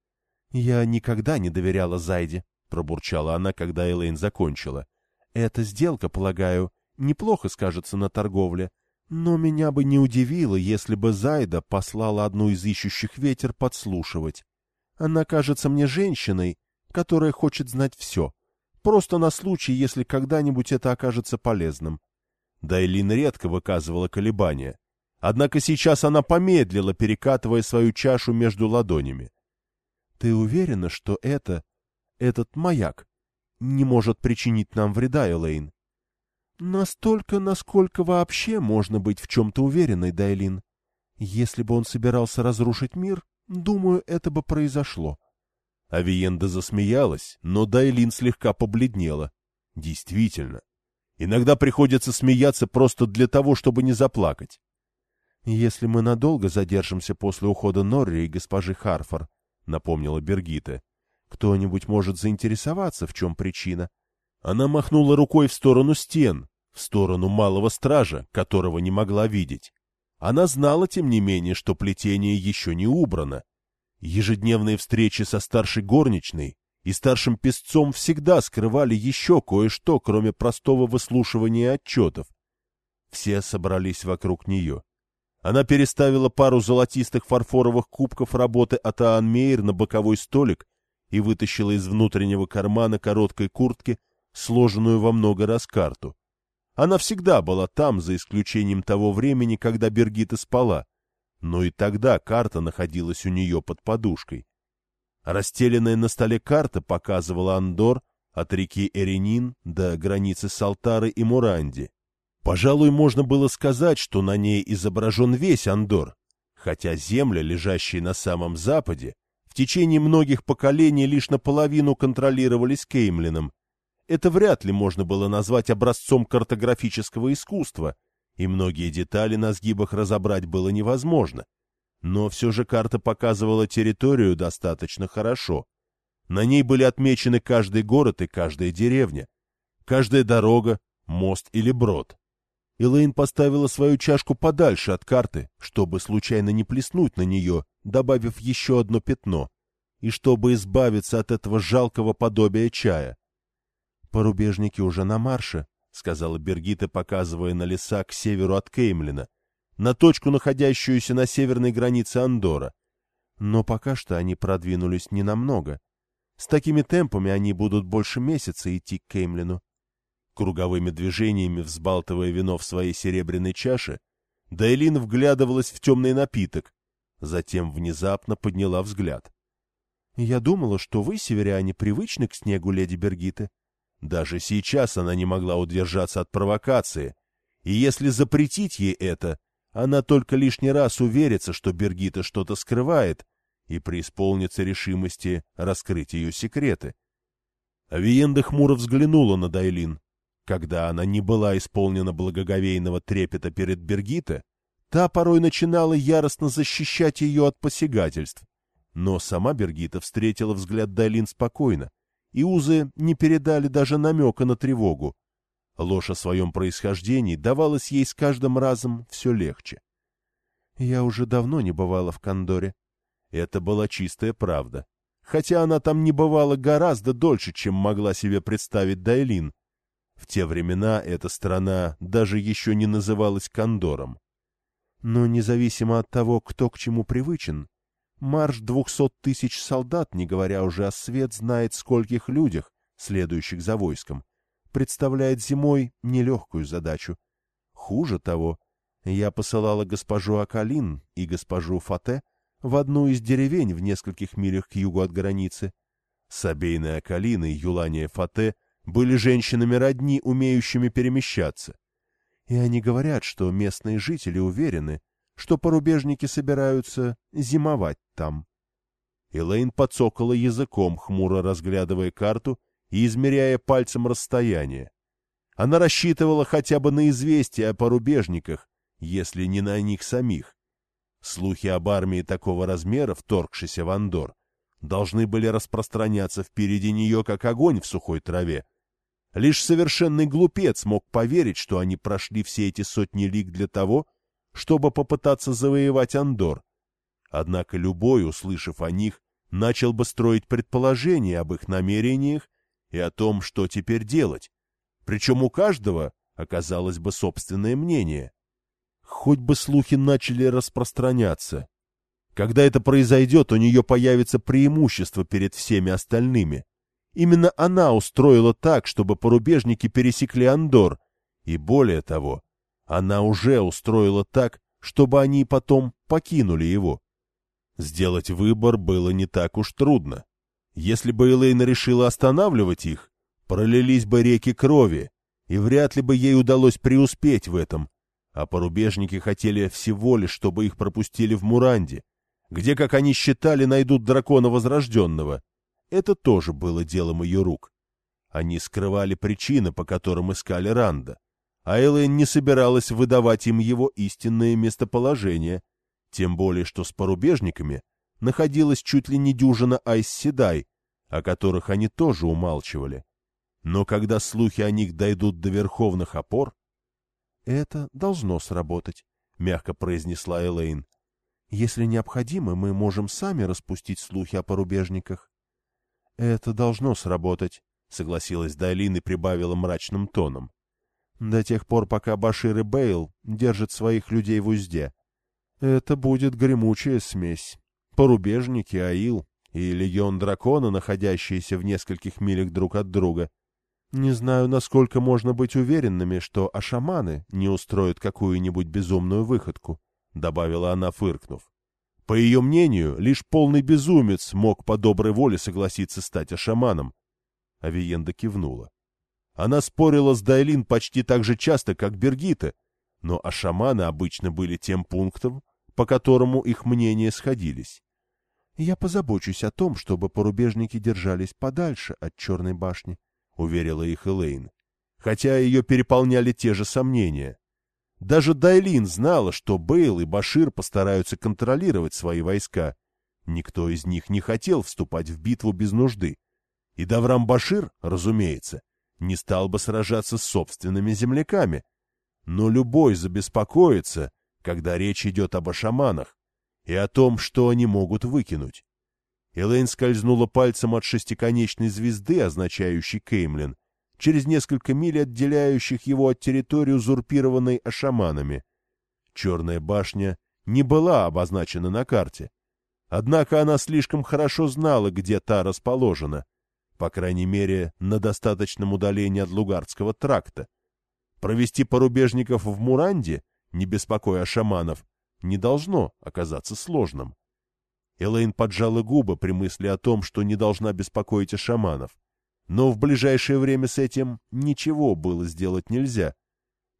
— Я никогда не доверяла Зайде, пробурчала она, когда Элейн закончила. «Эта сделка, полагаю, неплохо скажется на торговле, но меня бы не удивило, если бы Зайда послала одну из ищущих ветер подслушивать. Она кажется мне женщиной, которая хочет знать все, просто на случай, если когда-нибудь это окажется полезным». Дайлин редко выказывала колебания, однако сейчас она помедлила, перекатывая свою чашу между ладонями. — Ты уверена, что это этот маяк не может причинить нам вреда, Элейн. Настолько, насколько вообще можно быть в чем-то уверенной, Дайлин. Если бы он собирался разрушить мир, думаю, это бы произошло. Авиенда засмеялась, но Дайлин слегка побледнела. Действительно. Иногда приходится смеяться просто для того, чтобы не заплакать. «Если мы надолго задержимся после ухода Норри и госпожи Харфор», — напомнила Бергита, Кто-нибудь может заинтересоваться, в чем причина. Она махнула рукой в сторону стен, в сторону малого стража, которого не могла видеть. Она знала, тем не менее, что плетение еще не убрано. Ежедневные встречи со старшей горничной и старшим песцом всегда скрывали еще кое-что, кроме простого выслушивания отчетов. Все собрались вокруг нее. Она переставила пару золотистых фарфоровых кубков работы от Аанмейер на боковой столик и вытащила из внутреннего кармана короткой куртки сложенную во много раз карту. Она всегда была там, за исключением того времени, когда Бергита спала, но и тогда карта находилась у нее под подушкой. Расстеленная на столе карта показывала Андор от реки Эренин до границы Салтары и Муранди. Пожалуй, можно было сказать, что на ней изображен весь Андор, хотя земли, лежащие на самом западе, в течение многих поколений лишь наполовину контролировались Кеймлином. Это вряд ли можно было назвать образцом картографического искусства, и многие детали на сгибах разобрать было невозможно. Но все же карта показывала территорию достаточно хорошо. На ней были отмечены каждый город и каждая деревня, каждая дорога, мост или брод. Элейн поставила свою чашку подальше от карты, чтобы случайно не плеснуть на нее, добавив еще одно пятно, и чтобы избавиться от этого жалкого подобия чая. «Порубежники уже на марше», — сказала Бергита, показывая на леса к северу от Кеймлина, на точку, находящуюся на северной границе Андора. Но пока что они продвинулись ненамного. С такими темпами они будут больше месяца идти к Кеймлину. Круговыми движениями взбалтывая вино в своей серебряной чаше, Дайлин вглядывалась в темный напиток, затем внезапно подняла взгляд. — Я думала, что вы, северяне, привычны к снегу, леди Бергиты. Даже сейчас она не могла удержаться от провокации, и если запретить ей это, она только лишний раз уверится, что Бергита что-то скрывает, и преисполнится решимости раскрыть ее секреты. Авиенда хмуро взглянула на Дайлин. Когда она не была исполнена благоговейного трепета перед Бергита, та порой начинала яростно защищать ее от посягательств. Но сама Бергита встретила взгляд Дайлин спокойно, и узы не передали даже намека на тревогу. Ложь о своем происхождении давалась ей с каждым разом все легче. Я уже давно не бывала в Кондоре. Это была чистая правда. Хотя она там не бывала гораздо дольше, чем могла себе представить Дайлин. В те времена эта страна даже еще не называлась Кондором. Но независимо от того, кто к чему привычен, марш двухсот тысяч солдат, не говоря уже о свет, знает скольких людях, следующих за войском, представляет зимой нелегкую задачу. Хуже того, я посылала госпожу Акалин и госпожу Фате в одну из деревень в нескольких милях к югу от границы. Сабейная Акалин и Юлания Фате были женщинами родни, умеющими перемещаться. И они говорят, что местные жители уверены, что порубежники собираются зимовать там. Элейн подсокала языком, хмуро разглядывая карту и измеряя пальцем расстояние. Она рассчитывала хотя бы на известие о порубежниках, если не на них самих. Слухи об армии такого размера, вторгшейся в Андор, должны были распространяться впереди нее, как огонь в сухой траве. Лишь совершенный глупец мог поверить, что они прошли все эти сотни лиг для того, чтобы попытаться завоевать Андор. Однако любой, услышав о них, начал бы строить предположения об их намерениях и о том, что теперь делать. Причем у каждого оказалось бы собственное мнение. Хоть бы слухи начали распространяться. Когда это произойдет, у нее появится преимущество перед всеми остальными. Именно она устроила так, чтобы порубежники пересекли Андор, и более того, она уже устроила так, чтобы они потом покинули его. Сделать выбор было не так уж трудно. Если бы Элейна решила останавливать их, пролились бы реки крови, и вряд ли бы ей удалось преуспеть в этом, а порубежники хотели всего лишь, чтобы их пропустили в Муранде, где, как они считали, найдут дракона Возрожденного. Это тоже было делом ее рук. Они скрывали причины, по которым искали Ранда, а Элэйн не собиралась выдавать им его истинное местоположение, тем более что с порубежниками находилась чуть ли не дюжина Айс Седай, о которых они тоже умалчивали. Но когда слухи о них дойдут до верховных опор... — Это должно сработать, — мягко произнесла Элейн. — Если необходимо, мы можем сами распустить слухи о порубежниках. — Это должно сработать, — согласилась Дайлин и прибавила мрачным тоном. — До тех пор, пока Башир и Бейл держат своих людей в узде. Это будет гремучая смесь. Порубежники, Аил и легион дракона, находящиеся в нескольких милях друг от друга — не знаю, насколько можно быть уверенными, что ашаманы не устроят какую-нибудь безумную выходку, — добавила она, фыркнув. По ее мнению, лишь полный безумец мог по доброй воле согласиться стать ашаманом. Авиенда кивнула. Она спорила с Дайлин почти так же часто, как Бергита, но ашаманы обычно были тем пунктом, по которому их мнения сходились. Я позабочусь о том, чтобы порубежники держались подальше от Черной башни, — уверила их Элейн. Хотя ее переполняли те же сомнения. Даже Дайлин знала, что Бейл и Башир постараются контролировать свои войска. Никто из них не хотел вступать в битву без нужды. И Даврам Башир, разумеется, не стал бы сражаться с собственными земляками. Но любой забеспокоится, когда речь идет об ашаманах и о том, что они могут выкинуть. Элейн скользнула пальцем от шестиконечной звезды, означающей Кеймлин, через несколько миль отделяющих его от территории, узурпированной ашаманами. Черная башня не была обозначена на карте. Однако она слишком хорошо знала, где та расположена, по крайней мере, на достаточном удалении от Лугардского тракта. Провести порубежников в Муранде, не беспокоя шаманов, не должно оказаться сложным. Элейн поджала губы при мысли о том, что не должна беспокоить о шаманов. Но в ближайшее время с этим ничего было сделать нельзя.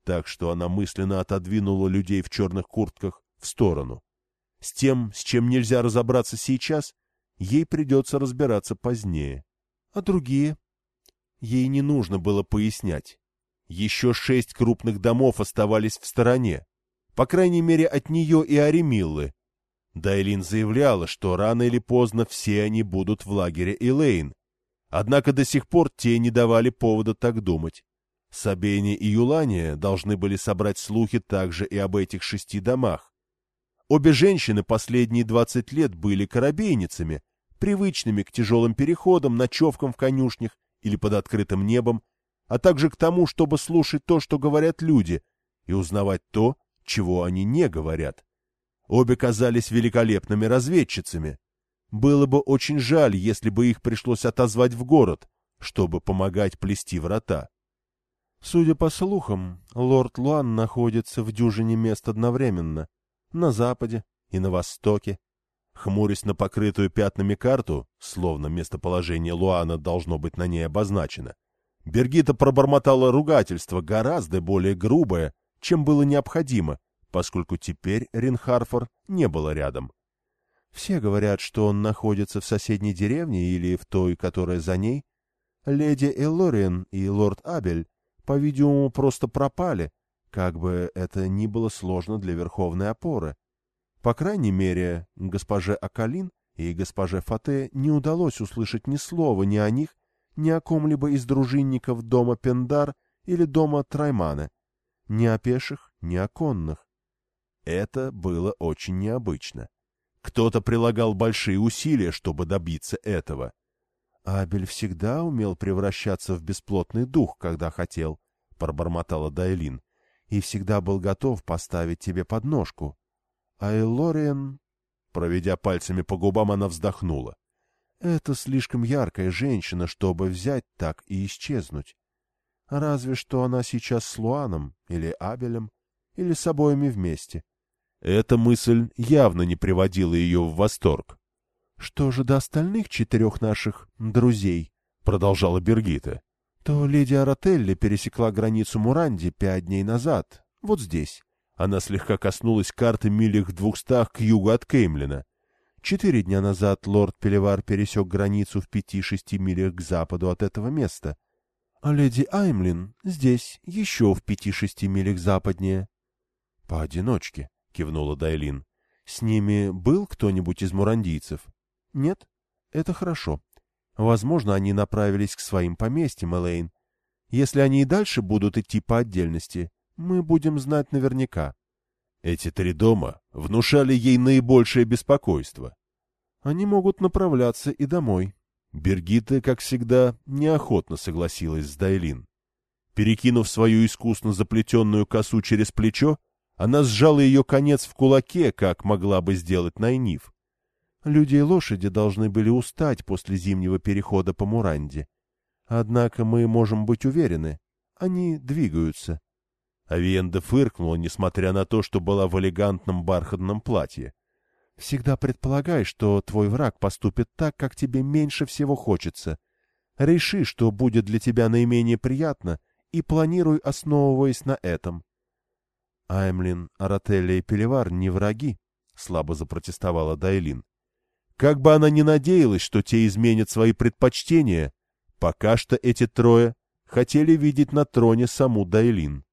Так что она мысленно отодвинула людей в черных куртках в сторону. С тем, с чем нельзя разобраться сейчас, ей придется разбираться позднее. А другие? Ей не нужно было пояснять. Еще шесть крупных домов оставались в стороне. По крайней мере, от нее и Аремиллы, Дайлин заявляла, что рано или поздно все они будут в лагере Элейн. Однако до сих пор те не давали повода так думать. Сабени и Юлания должны были собрать слухи также и об этих шести домах. Обе женщины последние двадцать лет были корабейницами, привычными к тяжелым переходам, ночевкам в конюшнях или под открытым небом, а также к тому, чтобы слушать то, что говорят люди, и узнавать то, чего они не говорят. Обе казались великолепными разведчицами. Было бы очень жаль, если бы их пришлось отозвать в город, чтобы помогать плести врата. Судя по слухам, лорд Луан находится в дюжине мест одновременно, на западе и на востоке. Хмурясь на покрытую пятнами карту, словно местоположение Луана должно быть на ней обозначено, Бергита пробормотала ругательство гораздо более грубое, чем было необходимо, поскольку теперь Ринхарфор не было рядом. Все говорят, что он находится в соседней деревне или в той, которая за ней. Леди Эллориен и лорд Абель, по-видимому, просто пропали, как бы это ни было сложно для верховной опоры. По крайней мере, госпоже Акалин и госпоже Фате не удалось услышать ни слова ни о них, ни о ком-либо из дружинников дома Пендар или дома Траймана, ни о пеших, ни о конных. Это было очень необычно. Кто-то прилагал большие усилия, чтобы добиться этого. Абель всегда умел превращаться в бесплотный дух, когда хотел, — пробормотала Дайлин, — и всегда был готов поставить тебе подножку. А Эллориен... Проведя пальцами по губам, она вздохнула. Это слишком яркая женщина, чтобы взять так и исчезнуть. Разве что она сейчас с Луаном или Абелем, или с обоими вместе. Эта мысль явно не приводила ее в восторг. — Что же до остальных четырех наших друзей? — продолжала Бергита. — То леди Арателли пересекла границу Муранди пять дней назад, вот здесь. Она слегка коснулась карты милях двухстах к югу от Кеймлина. Четыре дня назад лорд Пелевар пересек границу в пяти-шести милях к западу от этого места. А леди Аймлин здесь, еще в пяти-шести милях западнее. — Поодиночке кивнула Дайлин. С ними был кто-нибудь из мурандийцев? Нет? Это хорошо. Возможно, они направились к своим поместьям, Элейн. Если они и дальше будут идти по отдельности, мы будем знать наверняка. Эти три дома внушали ей наибольшее беспокойство. Они могут направляться и домой. Бергита, как всегда, неохотно согласилась с Дайлин. Перекинув свою искусно заплетенную косу через плечо, она сжала ее конец в кулаке, как могла бы сделать Найниф. Люди и лошади должны были устать после зимнего перехода по Муранде. Однако мы можем быть уверены, они двигаются. Авиенда фыркнула, несмотря на то, что была в элегантном бархатном платье. — Всегда предполагай, что твой враг поступит так, как тебе меньше всего хочется. Реши, что будет для тебя наименее приятно, и планируй, основываясь на этом. Аймлин, Арателли и Пелевар не враги, — слабо запротестовала Дайлин. Как бы она ни надеялась, что те изменят свои предпочтения, пока что эти трое хотели видеть на троне саму Дайлин.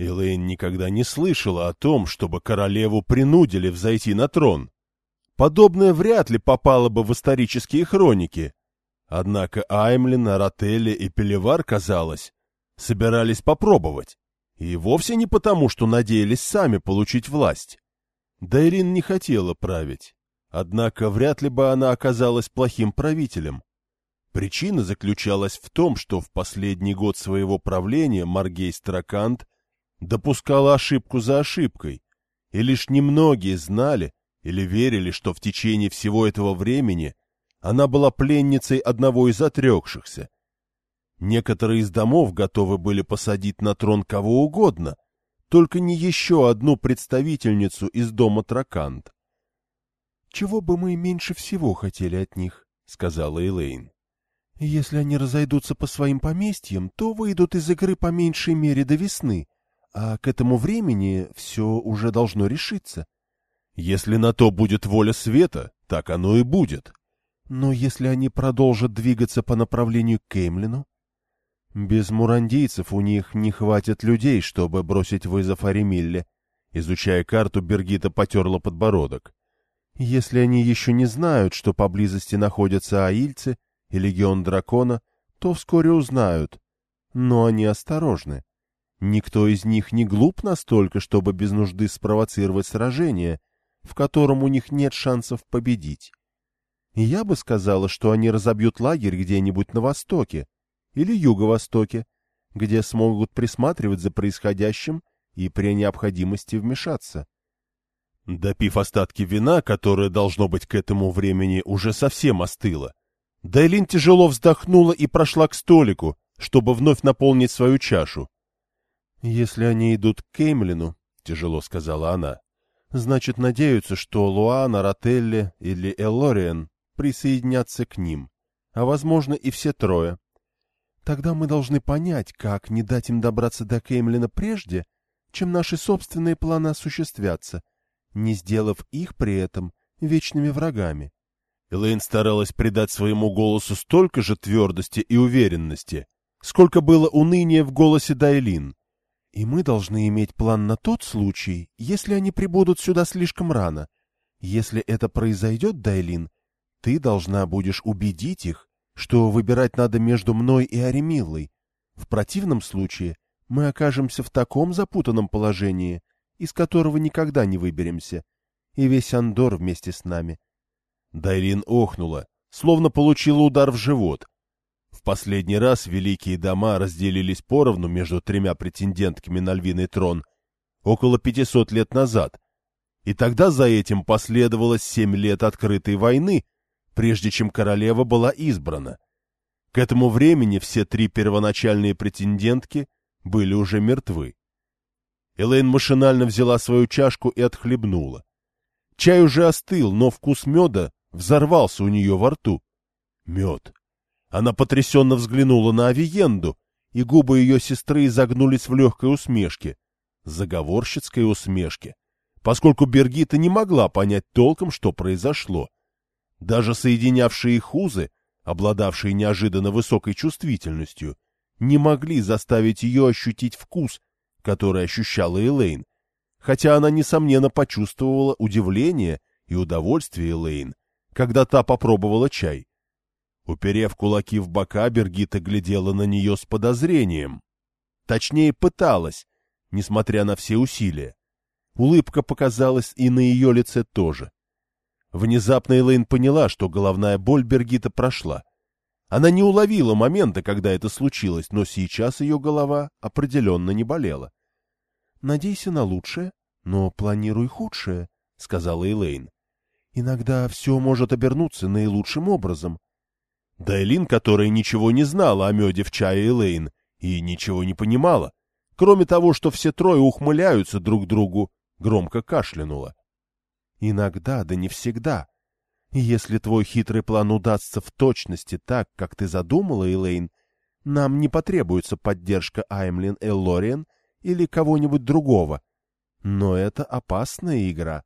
Элэйн никогда не слышала о том, чтобы королеву принудили взойти на трон. Подобное вряд ли попало бы в исторические хроники. Однако Аймлин, Арателли и Пелевар, казалось, собирались попробовать. И вовсе не потому, что надеялись сами получить власть. Дайрин не хотела править. Однако вряд ли бы она оказалась плохим правителем. Причина заключалась в том, что в последний год своего правления Маргей Стракант допускала ошибку за ошибкой, и лишь немногие знали или верили, что в течение всего этого времени она была пленницей одного из отрекшихся. Некоторые из домов готовы были посадить на трон кого угодно, только не еще одну представительницу из дома Тракант. «Чего бы мы меньше всего хотели от них?» — сказала Элейн. «Если они разойдутся по своим поместьям, то выйдут из игры по меньшей мере до весны, а к этому времени все уже должно решиться». «Если на то будет воля света, так оно и будет». «Но если они продолжат двигаться по направлению к Кеймлину?» «Без мурандийцев у них не хватит людей, чтобы бросить вызов Аремилле». Изучая карту, Бергита потерла подбородок. Если они еще не знают, что поблизости находятся аильцы и легион дракона, то вскоре узнают. Но они осторожны. Никто из них не глуп настолько, чтобы без нужды спровоцировать сражение, в котором у них нет шансов победить. И я бы сказала, что они разобьют лагерь где-нибудь на востоке или юго-востоке, где смогут присматривать за происходящим и при необходимости вмешаться. Допив остатки вина, которое, должно быть, к этому времени уже совсем остыло, Дайлин тяжело вздохнула и прошла к столику, чтобы вновь наполнить свою чашу. — Если они идут к Кеймлину, — тяжело сказала она, — значит, надеются, что Луана, Ротелли или Эллориен присоединятся к ним, а, возможно, и все трое. Тогда мы должны понять, как не дать им добраться до Кеймлина прежде, чем наши собственные планы осуществятся, не сделав их при этом вечными врагами. Элэйн старалась придать своему голосу столько же твердости и уверенности, сколько было уныния в голосе Дайлин. И мы должны иметь план на тот случай, если они прибудут сюда слишком рано. Если это произойдет, Дайлин, ты должна будешь убедить их, что выбирать надо между мной и Аремиллой. В противном случае мы окажемся в таком запутанном положении, из которого никогда не выберемся, и весь Андор вместе с нами. Дайрин охнула, словно получила удар в живот. В последний раз великие дома разделились поровну между тремя претендентками на львиный трон около пятисот лет назад, и тогда за этим последовало семь лет открытой войны, прежде чем королева была избрана. К этому времени все три первоначальные претендентки были уже мертвы. Элейн машинально взяла свою чашку и отхлебнула. Чай уже остыл, но вкус меда взорвался у нее во рту. Мед. Она потрясенно взглянула на Авиенду, и губы ее сестры изогнулись в легкой усмешке, заговорщицкой усмешке, поскольку Бергита не могла понять толком, что произошло. Даже соединявшие их узы, обладавшие неожиданно высокой чувствительностью, не могли заставить ее ощутить вкус который ощущала Элейн, хотя она, несомненно, почувствовала удивление и удовольствие Элейн, когда та попробовала чай. Уперев кулаки в бока, Бергита глядела на нее с подозрением. Точнее, пыталась, несмотря на все усилия. Улыбка показалась и на ее лице тоже. Внезапно Элейн поняла, что головная боль Бергита прошла. Она не уловила момента, когда это случилось, но сейчас ее голова определенно не болела. — Надейся на лучшее, но планируй худшее, — сказала Элейн. — Иногда все может обернуться наилучшим образом. Дайлин, которая ничего не знала о меде в чае Элейн и ничего не понимала, кроме того, что все трое ухмыляются друг другу, громко кашлянула. Иногда, да не всегда. если твой хитрый план удастся в точности так, как ты задумала, Элейн, нам не потребуется поддержка Аймлин Эллориен или кого-нибудь другого. Но это опасная игра.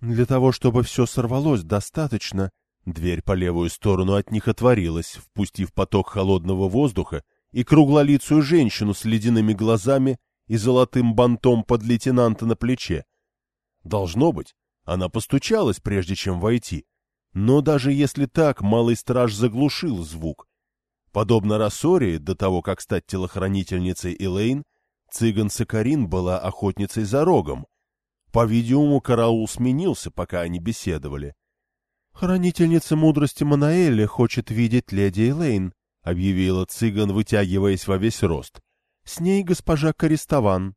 Для того, чтобы все сорвалось достаточно, дверь по левую сторону от них отворилась, впустив поток холодного воздуха и круглолицую женщину с ледяными глазами и золотым бантом под лейтенанта на плече. Должно быть, она постучалась, прежде чем войти. Но даже если так, малый страж заглушил звук. Подобно Рассоре, до того, как стать телохранительницей Элейн, цыган Сакарин была охотницей за рогом. По-видимому, караул сменился, пока они беседовали. — Хранительница мудрости Манаэля хочет видеть леди Элейн, — объявила цыган, вытягиваясь во весь рост. — С ней госпожа Каристован.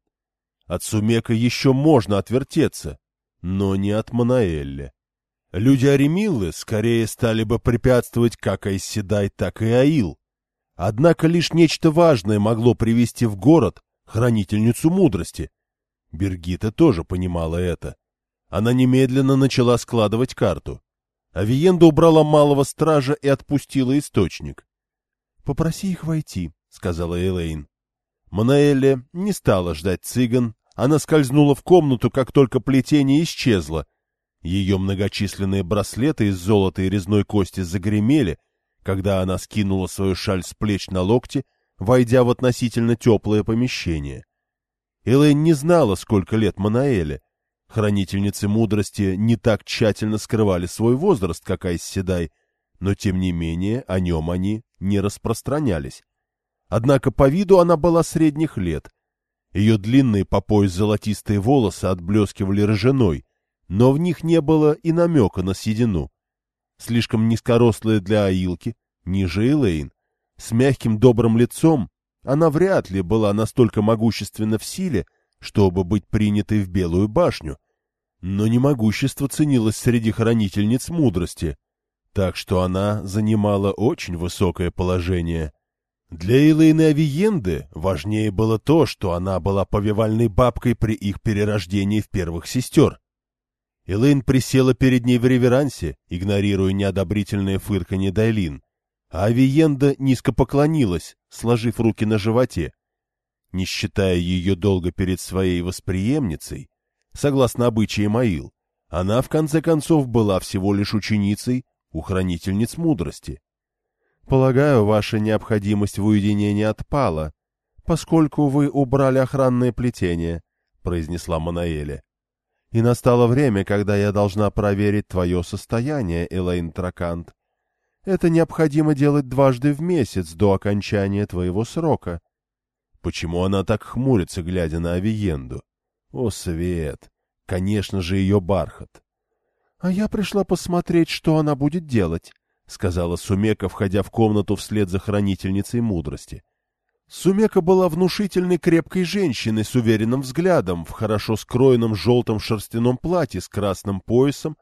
От Сумека еще можно отвертеться, но не от Манаэлли. Люди Аремиллы скорее стали бы препятствовать как Айседай, так и Аил. Однако лишь нечто важное могло привести в город хранительницу мудрости. Бергита тоже понимала это. Она немедленно начала складывать карту. Авиенда убрала малого стража и отпустила источник. — Попроси их войти, — сказала Элейн. Манаэлли не стала ждать цыган, она скользнула в комнату, как только плетение исчезло. Ее многочисленные браслеты из золота и резной кости загремели, когда она скинула свою шаль с плеч на локти, войдя в относительно теплое помещение. Элэйн не знала, сколько лет Манаэле. Хранительницы мудрости не так тщательно скрывали свой возраст, как Айсседай, но тем не менее о нем они не распространялись. Однако по виду она была средних лет, ее длинные по пояс золотистые волосы отблескивали рыжиной, но в них не было и намека на седину. Слишком низкорослая для Аилки, ниже Элейн, с мягким добрым лицом, она вряд ли была настолько могущественна в силе, чтобы быть принятой в Белую башню. Но немогущество ценилось среди хранительниц мудрости, так что она занимала очень высокое положение — для Эйлэйны Авиенды важнее было то, что она была повивальной бабкой при их перерождении в первых сестер. Элэйн присела перед ней в реверансе, игнорируя неодобрительное фырканье Дайлин, а Авиенда низко поклонилась, сложив руки на животе. Не считая ее долго перед своей восприемницей, согласно обычаям Аил, она, в конце концов, была всего лишь ученицей у хранительниц мудрости. Полагаю, ваша необходимость в уединении отпала, поскольку вы убрали охранное плетение, — произнесла Манаэля. И настало время, когда я должна проверить твое состояние, Элейн Тракант. Это необходимо делать дважды в месяц до окончания твоего срока. Почему она так хмурится, глядя на Авиенду? О, Свет! Конечно же, ее бархат. А я пришла посмотреть, что она будет делать. — сказала Сумека, входя в комнату вслед за хранительницей мудрости. Сумека была внушительной крепкой женщиной с уверенным взглядом, в хорошо скроенном желтом шерстяном платье с красным поясом,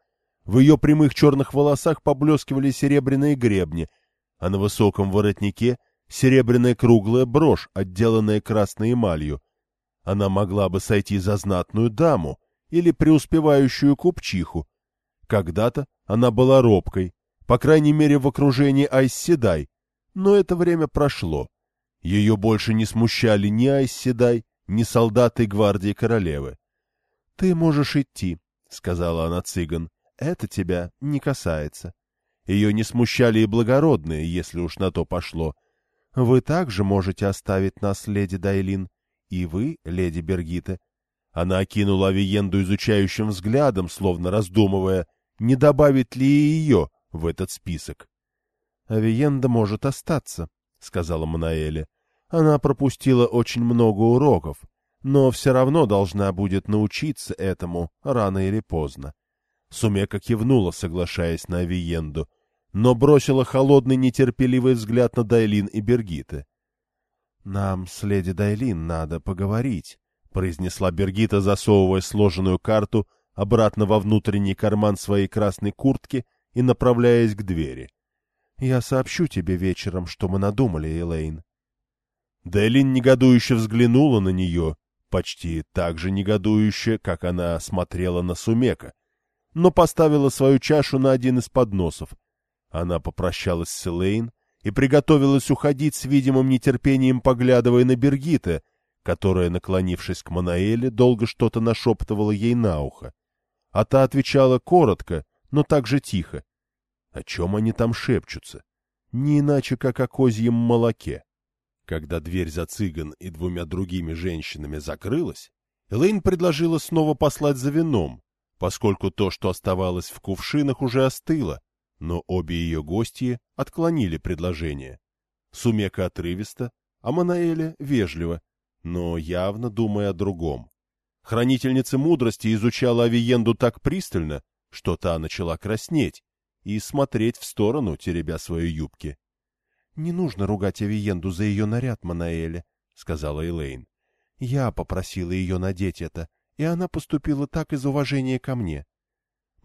в ее прямых черных волосах поблескивали серебряные гребни, а на высоком воротнике серебряная круглая брошь, отделанная красной эмалью. Она могла бы сойти за знатную даму или преуспевающую купчиху. Когда-то она была робкой, по крайней мере в окружении Айсседай, но это время прошло. Ее больше не смущали ни Айсседай, ни солдаты гвардии королевы. — Ты можешь идти, — сказала она цыган, — это тебя не касается. Ее не смущали и благородные, если уж на то пошло. Вы также можете оставить нас, леди Дайлин, и вы, леди Бергита. Она окинула Авиенду изучающим взглядом, словно раздумывая, не добавить ли ее в этот список. Авиенда может остаться, — сказала Манаэле. Она пропустила очень много уроков, но все равно должна будет научиться этому рано или поздно. Сумека кивнула, соглашаясь на Авиенду, но бросила холодный нетерпеливый взгляд на Дайлин и Бергиты. — Нам с леди Дайлин надо поговорить, — произнесла Бергита, засовывая сложенную карту обратно во внутренний карман своей красной куртки и направляясь к двери. — Я сообщу тебе вечером, что мы надумали, Элейн. Дайлин негодующе взглянула на нее, почти так же негодующе, как она смотрела на Сумека, но поставила свою чашу на один из подносов. Она попрощалась с Элейн и приготовилась уходить с видимым нетерпением, поглядывая на Бергита, которая, наклонившись к Манаэле, долго что-то нашептывала ей на ухо. А та отвечала коротко, но так же тихо. О чем они там шепчутся? Не иначе, как о козьем молоке. Когда дверь за цыган и двумя другими женщинами закрылась, Элейн предложила снова послать за вином, поскольку то, что оставалось в кувшинах, уже остыло, но обе ее гости отклонили предложение. Сумека отрывисто, а Манаэля вежливо, но явно думая о другом. Хранительница мудрости изучала Авиенду так пристально, что та начала краснеть и смотреть в сторону, теребя свои юбки. — Не нужно ругать Авиенду за ее наряд, Манаэля, — сказала Элейн. — Я попросила ее надеть это, и она поступила так из уважения ко мне.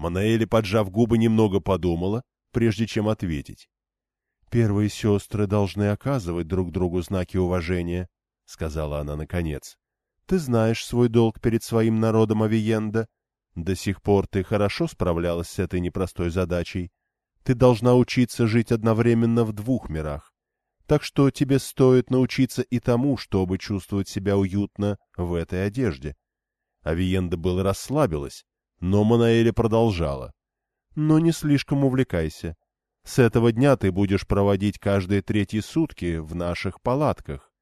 Манаэля, поджав губы, немного подумала, прежде чем ответить. — Первые сестры должны оказывать друг другу знаки уважения, — сказала она наконец. — Ты знаешь свой долг перед своим народом Авиенда. До сих пор ты хорошо справлялась с этой непростой задачей. Ты должна учиться жить одновременно в двух мирах. Так что тебе стоит научиться и тому, чтобы чувствовать себя уютно в этой одежде. Авиенда было расслабилась, но Манаэля продолжала. Но не слишком увлекайся. С этого дня ты будешь проводить каждые третьи сутки в наших палатках.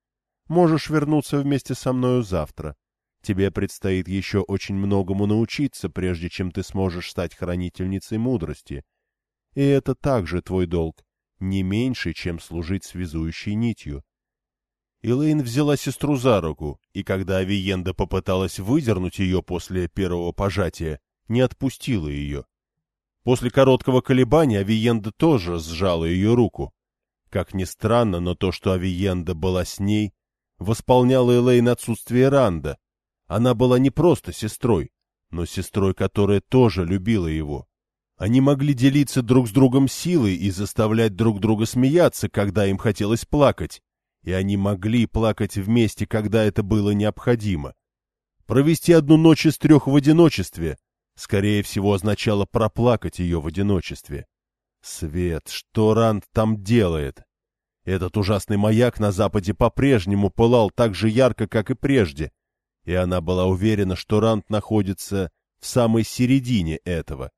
Можешь вернуться вместе со мною завтра. Тебе предстоит еще очень многому научиться, прежде чем ты сможешь стать хранительницей мудрости. И это также твой долг, не меньше, чем служить связующей нитью. Элейн взяла сестру за руку, и когда Авиенда попыталась выдернуть ее после первого пожатия, не отпустила ее. После короткого колебания Авиенда тоже сжала ее руку. Как ни странно, но то, что Авиенда была с ней, восполняло Элейн отсутствие Ранда. Она была не просто сестрой, но сестрой, которая тоже любила его. Они могли делиться друг с другом силой и заставлять друг друга смеяться, когда им хотелось плакать и они могли плакать вместе, когда это было необходимо. Провести одну ночь из трех в одиночестве, скорее всего, означало проплакать ее в одиночестве. Свет, что Ранд там делает? Этот ужасный маяк на западе по-прежнему пылал так же ярко, как и прежде, и она была уверена, что Ранд находится в самой середине этого.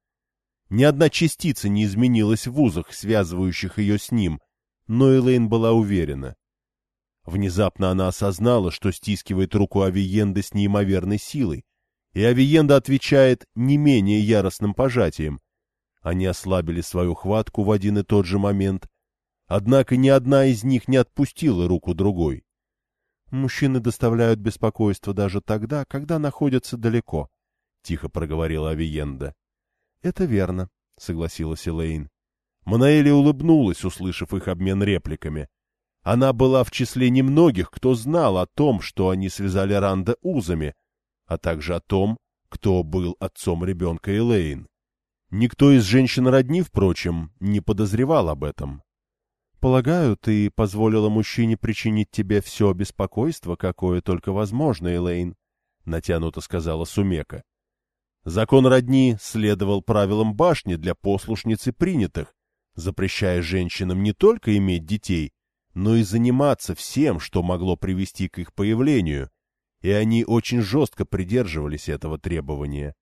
Ни одна частица не изменилась в узах, связывающих ее с ним, но Элейн была уверена. Внезапно она осознала, что стискивает руку Авиенды с неимоверной силой, и Авиенда отвечает не менее яростным пожатием. Они ослабили свою хватку в один и тот же момент, однако ни одна из них не отпустила руку другой. «Мужчины доставляют беспокойство даже тогда, когда находятся далеко», — тихо проговорила Авиенда. «Это верно», — согласилась Элейн. Манаэли улыбнулась, услышав их обмен репликами — она была в числе немногих, кто знал о том, что они связали Ранда узами, а также о том, кто был отцом ребенка Элейн. Никто из женщин родни, впрочем, не подозревал об этом. «Полагаю, ты позволила мужчине причинить тебе все беспокойство, какое только возможно, Элейн», — натянуто сказала Сумека. Закон родни следовал правилам башни для послушниц и принятых, запрещая женщинам не только иметь детей, но и заниматься всем, что могло привести к их появлению, и они очень жестко придерживались этого требования.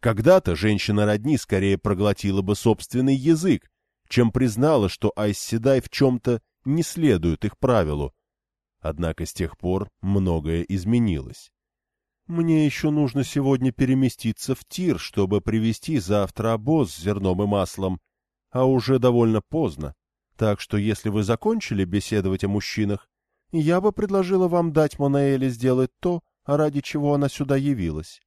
Когда-то женщина родни скорее проглотила бы собственный язык, чем признала, что Айсседай в чем-то не следует их правилу. Однако с тех пор многое изменилось. Мне еще нужно сегодня переместиться в тир, чтобы привезти завтра обоз с зерном и маслом, а уже довольно поздно. Так что если вы закончили беседовать о мужчинах, я бы предложила вам дать Монаэле сделать то, ради чего она сюда явилась.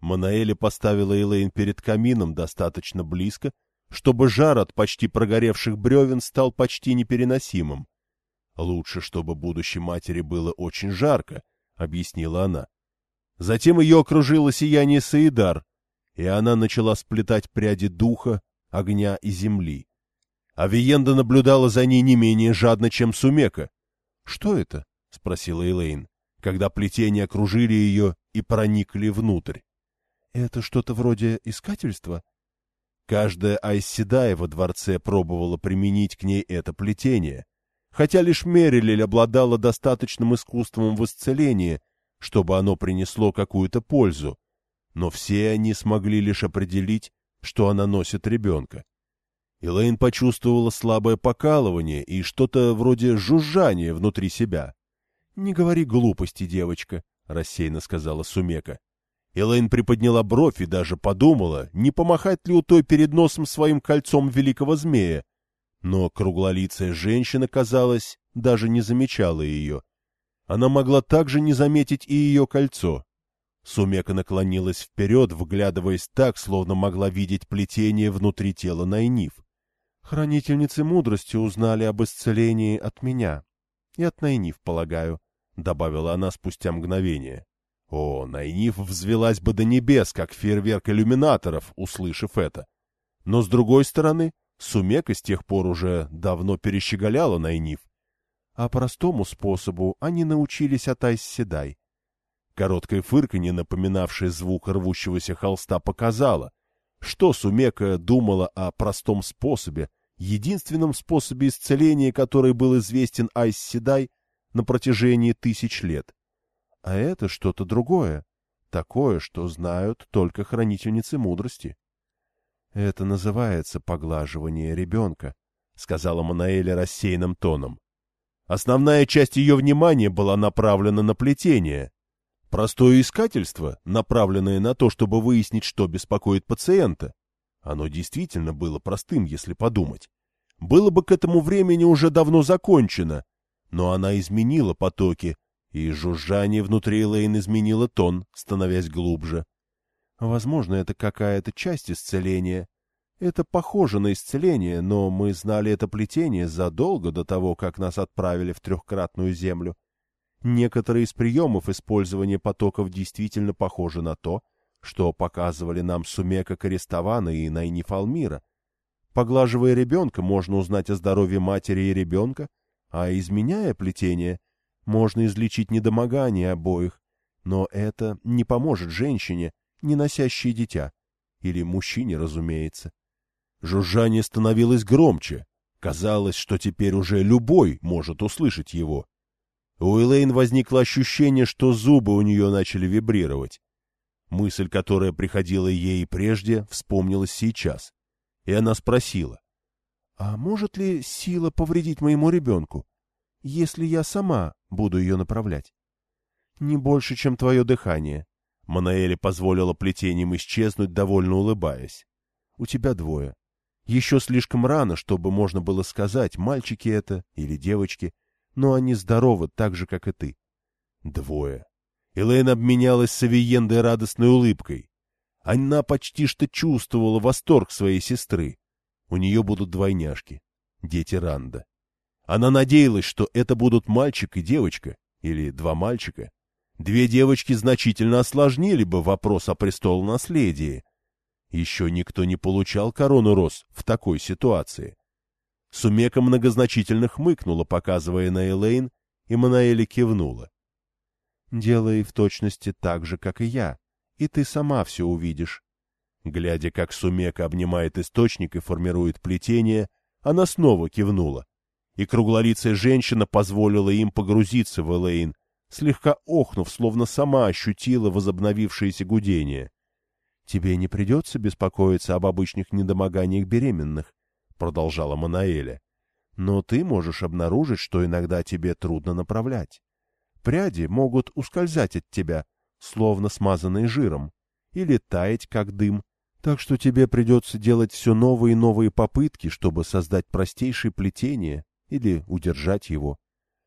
Манаэли поставила Элейн перед камином достаточно близко, чтобы жар от почти прогоревших бревен стал почти непереносимым. Лучше, чтобы будущей матери было очень жарко, — объяснила она. Затем ее окружило сияние Саидар, и она начала сплетать пряди духа, огня и земли. Авиенда наблюдала за ней не менее жадно, чем Сумека. — Что это? — спросила Элейн, когда плетения окружили ее и проникли внутрь. — Это что-то вроде искательства? Каждая Айсседая во дворце пробовала применить к ней это плетение, хотя лишь Мерилель обладала достаточным искусством в исцелении, чтобы оно принесло какую-то пользу, но все они смогли лишь определить, что она носит ребенка. Элейн почувствовала слабое покалывание и что-то вроде жужжания внутри себя. — Не говори глупости, девочка, — рассеянно сказала Сумека. Элейн приподняла бровь и даже подумала, не помахать ли у той перед носом своим кольцом великого змея. Но круглолицая женщина, казалось, даже не замечала ее. Она могла также не заметить и ее кольцо. Сумека наклонилась вперед, вглядываясь так, словно могла видеть плетение внутри тела Найниф. Хранительницы мудрости узнали об исцелении от меня. И от Найниф, полагаю, — добавила она спустя мгновение. О, Найниф взвелась бы до небес, как фейерверк иллюминаторов, услышав это. Но, с другой стороны, Сумека с тех пор уже давно перещеголяла Найниф. А простому способу они научились от Айсседай. Короткое фырканье, напоминавшее звук рвущегося холста, показало, что Сумека думала о простом способе, единственном способе исцеления, который был известен Айс Седай на протяжении тысяч лет. А это что-то другое, такое, что знают только хранительницы мудрости. — Это называется поглаживание ребенка, — сказала Манаэля рассеянным тоном. Основная часть ее внимания была направлена на плетение. Простое искательство, направленное на то, чтобы выяснить, что беспокоит пациента. Оно действительно было простым, если подумать. Было бы к этому времени уже давно закончено, но она изменила потоки, и жужжание внутри Лейн изменило тон, становясь глубже. Возможно, это какая-то часть исцеления. Это похоже на исцеление, но мы знали это плетение задолго до того, как нас отправили в трехкратную землю. Некоторые из приемов использования потоков действительно похожи на то, что показывали нам Сумека Карестована и Найниф Алмира. Поглаживая ребенка, можно узнать о здоровье матери и ребенка, а изменяя плетение, можно излечить недомогание обоих, но это не поможет женщине, не носящей дитя, или мужчине, разумеется. Жужжание становилось громче. Казалось, что теперь уже любой может услышать его. У Элейн возникло ощущение, что зубы у нее начали вибрировать. Мысль, которая приходила ей прежде, вспомнилась сейчас. И она спросила. — А может ли сила повредить моему ребенку, если я сама буду ее направлять? — Не больше, чем твое дыхание. Манаэли позволила плетением исчезнуть, довольно улыбаясь. — У тебя двое. Еще слишком рано, чтобы можно было сказать, мальчики это или девочки — но они здоровы так же, как и ты. Двое. Элейн обменялась с Авиендой радостной улыбкой. Она почти что чувствовала восторг своей сестры. У нее будут двойняшки, дети Ранда. Она надеялась, что это будут мальчик и девочка, или два мальчика. Две девочки значительно осложнили бы вопрос о престолонаследии. Еще никто не получал корону роз в такой ситуации. Сумека многозначительно хмыкнула, показывая на Элейн, и Манаэля кивнула. — Делай в точности так же, как и я, и ты сама все увидишь. Глядя, как Сумека обнимает источник и формирует плетение, она снова кивнула, и круглолицая женщина позволила им погрузиться в Элейн, слегка охнув, словно сама ощутила возобновившееся гудение. — Тебе не придется беспокоиться об обычных недомоганиях беременных, — продолжала Манаэля. — Но ты можешь обнаружить, что иногда тебе трудно направлять. Пряди могут ускользать от тебя, словно смазанные жиром, или таять, как дым, Так что тебе придется делать все новые и новые попытки, чтобы создать простейшее плетение или удержать его.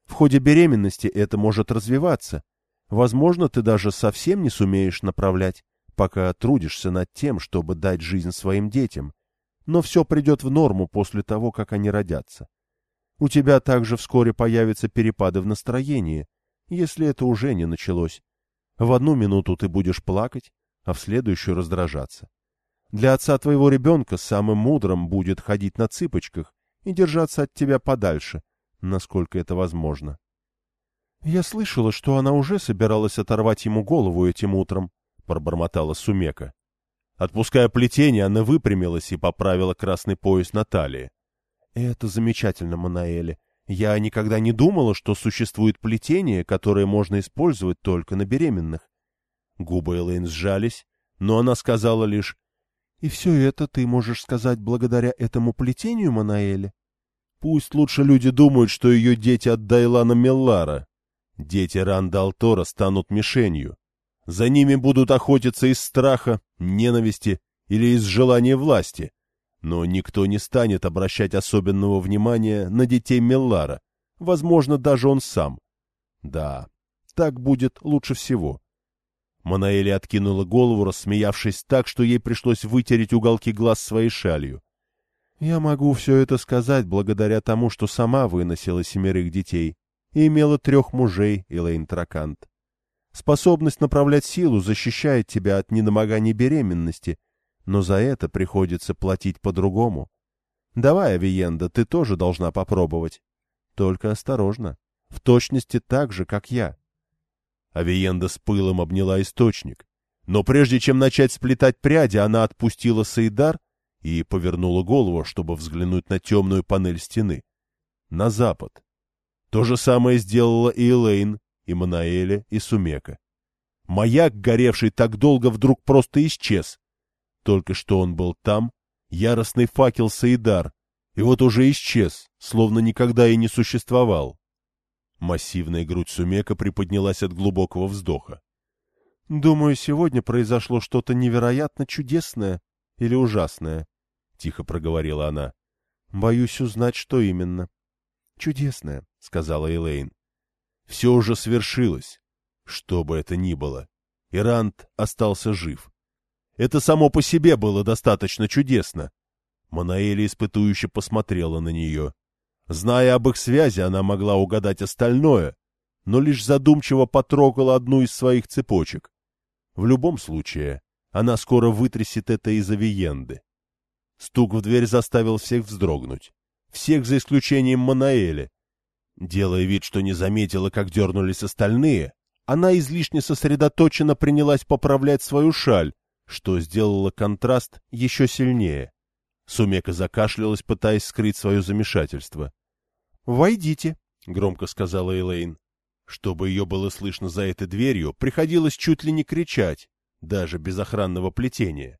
В ходе беременности это может развиваться. Возможно, ты даже совсем не сумеешь направлять, пока трудишься над тем, чтобы дать жизнь своим детям. Но все придет в норму после того, как они родятся. У тебя также вскоре появятся перепады в настроении, если это уже не началось. В одну минуту ты будешь плакать, а в следующую раздражаться. Для отца твоего ребенка самым мудрым будет ходить на цыпочках и держаться от тебя подальше, насколько это возможно. Я слышала, что она уже собиралась оторвать ему голову этим утром, пробормотала Сумека. Отпуская плетение, она выпрямилась и поправила красный пояс на талии. Это замечательно, Манаэле. Я никогда не думала, что существует плетение, которое можно использовать только на беременных. Губы Элэйн сжались, но она сказала лишь «И все это ты можешь сказать благодаря этому плетению, Манаэле?» Пусть лучше люди думают, что ее дети от Дайлана Меллара. Дети Рандалтора станут мишенью. За ними будут охотиться из страха, ненависти или из желания власти. Но никто не станет обращать особенного внимания на детей Меллара, возможно, даже он сам. Да, так будет лучше всего. Манаэли откинула голову, рассмеявшись так, что ей пришлось вытереть уголки глаз своей шалью. Я могу все это сказать благодаря тому, что сама выносила семерых детей и имела трех мужей, Элейн Тракант. Способность направлять силу защищает тебя от недомоганий беременности — но за это приходится платить по-другому. Давай, Авиенда, ты тоже должна попробовать. Только осторожно, в точности так же, как я. Авиенда с пылом обняла источник, но прежде чем начать сплетать пряди, она отпустила Саидар и повернула голову, чтобы взглянуть на темную панель стены. На запад. То же самое сделала и Элейн, и Манаэля, и Сумека. Маяк, горевший так долго, вдруг просто исчез, только что он был там, яростный факел Саидар, и вот уже исчез, словно никогда и не существовал. Массивная грудь Сумека приподнялась от глубокого вздоха. — Думаю, сегодня произошло что-то невероятно чудесное или ужасное, — тихо проговорила она. — Боюсь узнать, что именно. — Чудесное, — сказала Элейн. Все уже свершилось, что бы это ни было. Ирант остался жив. Это само по себе было достаточно чудесно. Манаэля испытующе посмотрела на нее. Зная об их связи, она могла угадать остальное, но лишь задумчиво потрогала одну из своих цепочек. В любом случае, она скоро вытрясет это из авиенды. Стук в дверь заставил всех вздрогнуть. Всех за исключением Манаэли. Делая вид, что не заметила, как дернулись остальные, она излишне сосредоточенно принялась поправлять свою шаль, что сделало контраст еще сильнее. Сумека закашлялась, пытаясь скрыть свое замешательство. — Войдите, — громко сказала Элейн. Чтобы ее было слышно за этой дверью, приходилось чуть ли не кричать, даже без охранного плетения.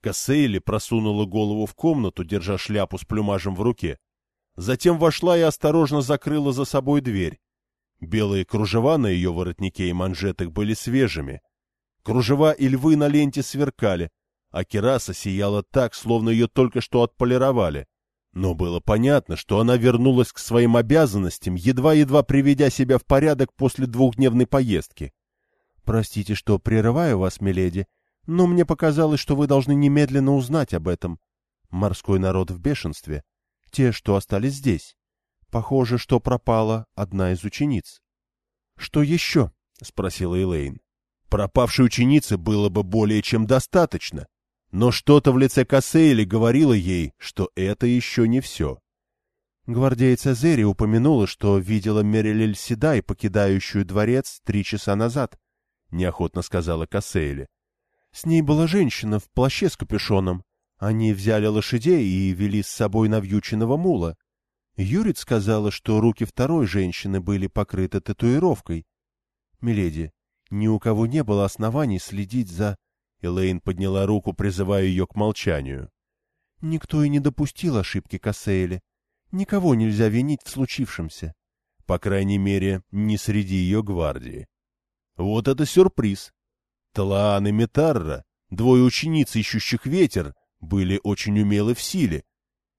Кассейли просунула голову в комнату, держа шляпу с плюмажем в руке. Затем вошла и осторожно закрыла за собой дверь. Белые кружева на ее воротнике и манжетах были свежими — Кружева и львы на ленте сверкали, а кераса сияла так, словно ее только что отполировали. Но было понятно, что она вернулась к своим обязанностям, едва-едва приведя себя в порядок после двухдневной поездки. — Простите, что прерываю вас, миледи, но мне показалось, что вы должны немедленно узнать об этом. Морской народ в бешенстве. Те, что остались здесь. Похоже, что пропала одна из учениц. — Что еще? — спросила Элейн. Пропавшей ученицы было бы более чем достаточно, но что-то в лице Кассейли говорило ей, что это еще не все. Гвардейца Зери упомянула, что видела Мерилель Седай, покидающую дворец три часа назад, — неохотно сказала Кассейли. С ней была женщина в плаще с капюшоном. Они взяли лошадей и вели с собой навьюченного мула. Юрит сказала, что руки второй женщины были покрыты татуировкой. — Миледи, ни у кого не было оснований следить за... Элейн подняла руку, призывая ее к молчанию. Никто и не допустил ошибки Кассейли. Никого нельзя винить в случившемся. По крайней мере, не среди ее гвардии. Вот это сюрприз! Тлаан и Метарра, двое учениц, ищущих ветер, были очень умелы в силе,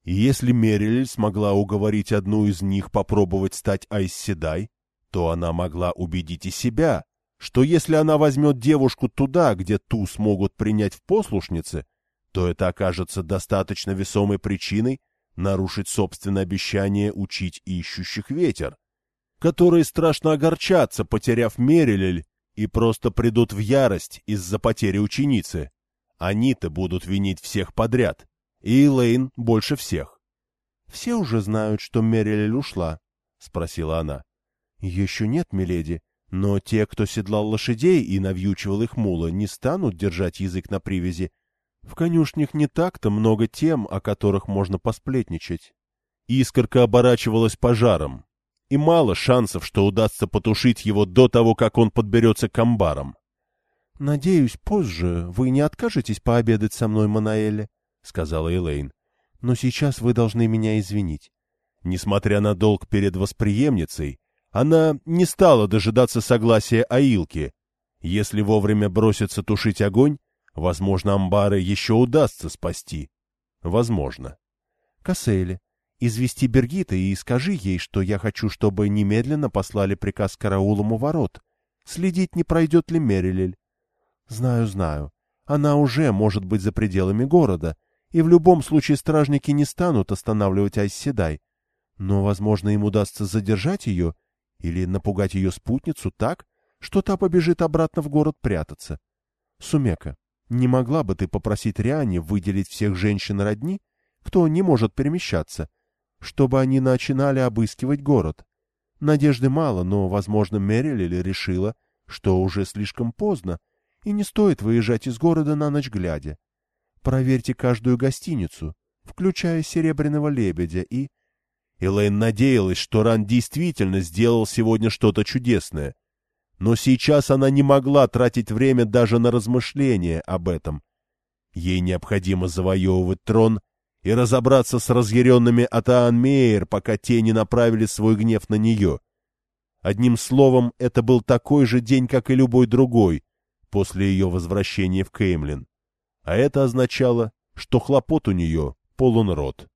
и если Мериль смогла уговорить одну из них попробовать стать Айсседай, то она могла убедить и себя, что если она возьмет девушку туда, где ту смогут принять в послушнице, то это окажется достаточно весомой причиной нарушить собственное обещание учить ищущих ветер, которые страшно огорчатся, потеряв Мерилель, и просто придут в ярость из-за потери ученицы. Они-то будут винить всех подряд, и Лейн больше всех. — Все уже знают, что Мерилель ушла? — спросила она. — Еще нет, миледи, но те, кто седлал лошадей и навьючивал их мула, не станут держать язык на привязи. В конюшнях не так-то много тем, о которых можно посплетничать. Искорка оборачивалась пожаром, и мало шансов, что удастся потушить его до того, как он подберется к амбарам. — Надеюсь, позже вы не откажетесь пообедать со мной, Манаэле, — сказала Элейн. — Но сейчас вы должны меня извинить. Несмотря на долг перед восприемницей, она не стала дожидаться согласия Аилки. Если вовремя бросится тушить огонь, возможно, амбары еще удастся спасти. Возможно. — Кассели, извести Бергита и скажи ей, что я хочу, чтобы немедленно послали приказ караулам у ворот. Следить, не пройдет ли Мерилель. Знаю, знаю. Она уже может быть за пределами города, и в любом случае стражники не станут останавливать Айсседай. Но, возможно, им удастся задержать ее или напугать ее спутницу так, что та побежит обратно в город прятаться. Сумека, не могла бы ты попросить Риане выделить всех женщин родни, кто не может перемещаться, чтобы они начинали обыскивать город? Надежды мало, но, возможно, Мерилель решила, что уже слишком поздно, и не стоит выезжать из города на ночь глядя. Проверьте каждую гостиницу, включая Серебряного Лебедя и... Элэйн надеялась, что Ран действительно сделал сегодня что-то чудесное. Но сейчас она не могла тратить время даже на размышления об этом. Ей необходимо завоевывать трон и разобраться с разъяренными Атаан Мейер, пока те не направили свой гнев на нее. Одним словом, это был такой же день, как и любой другой, после ее возвращения в Кеймлин. А это означало, что хлопот у нее полон рот.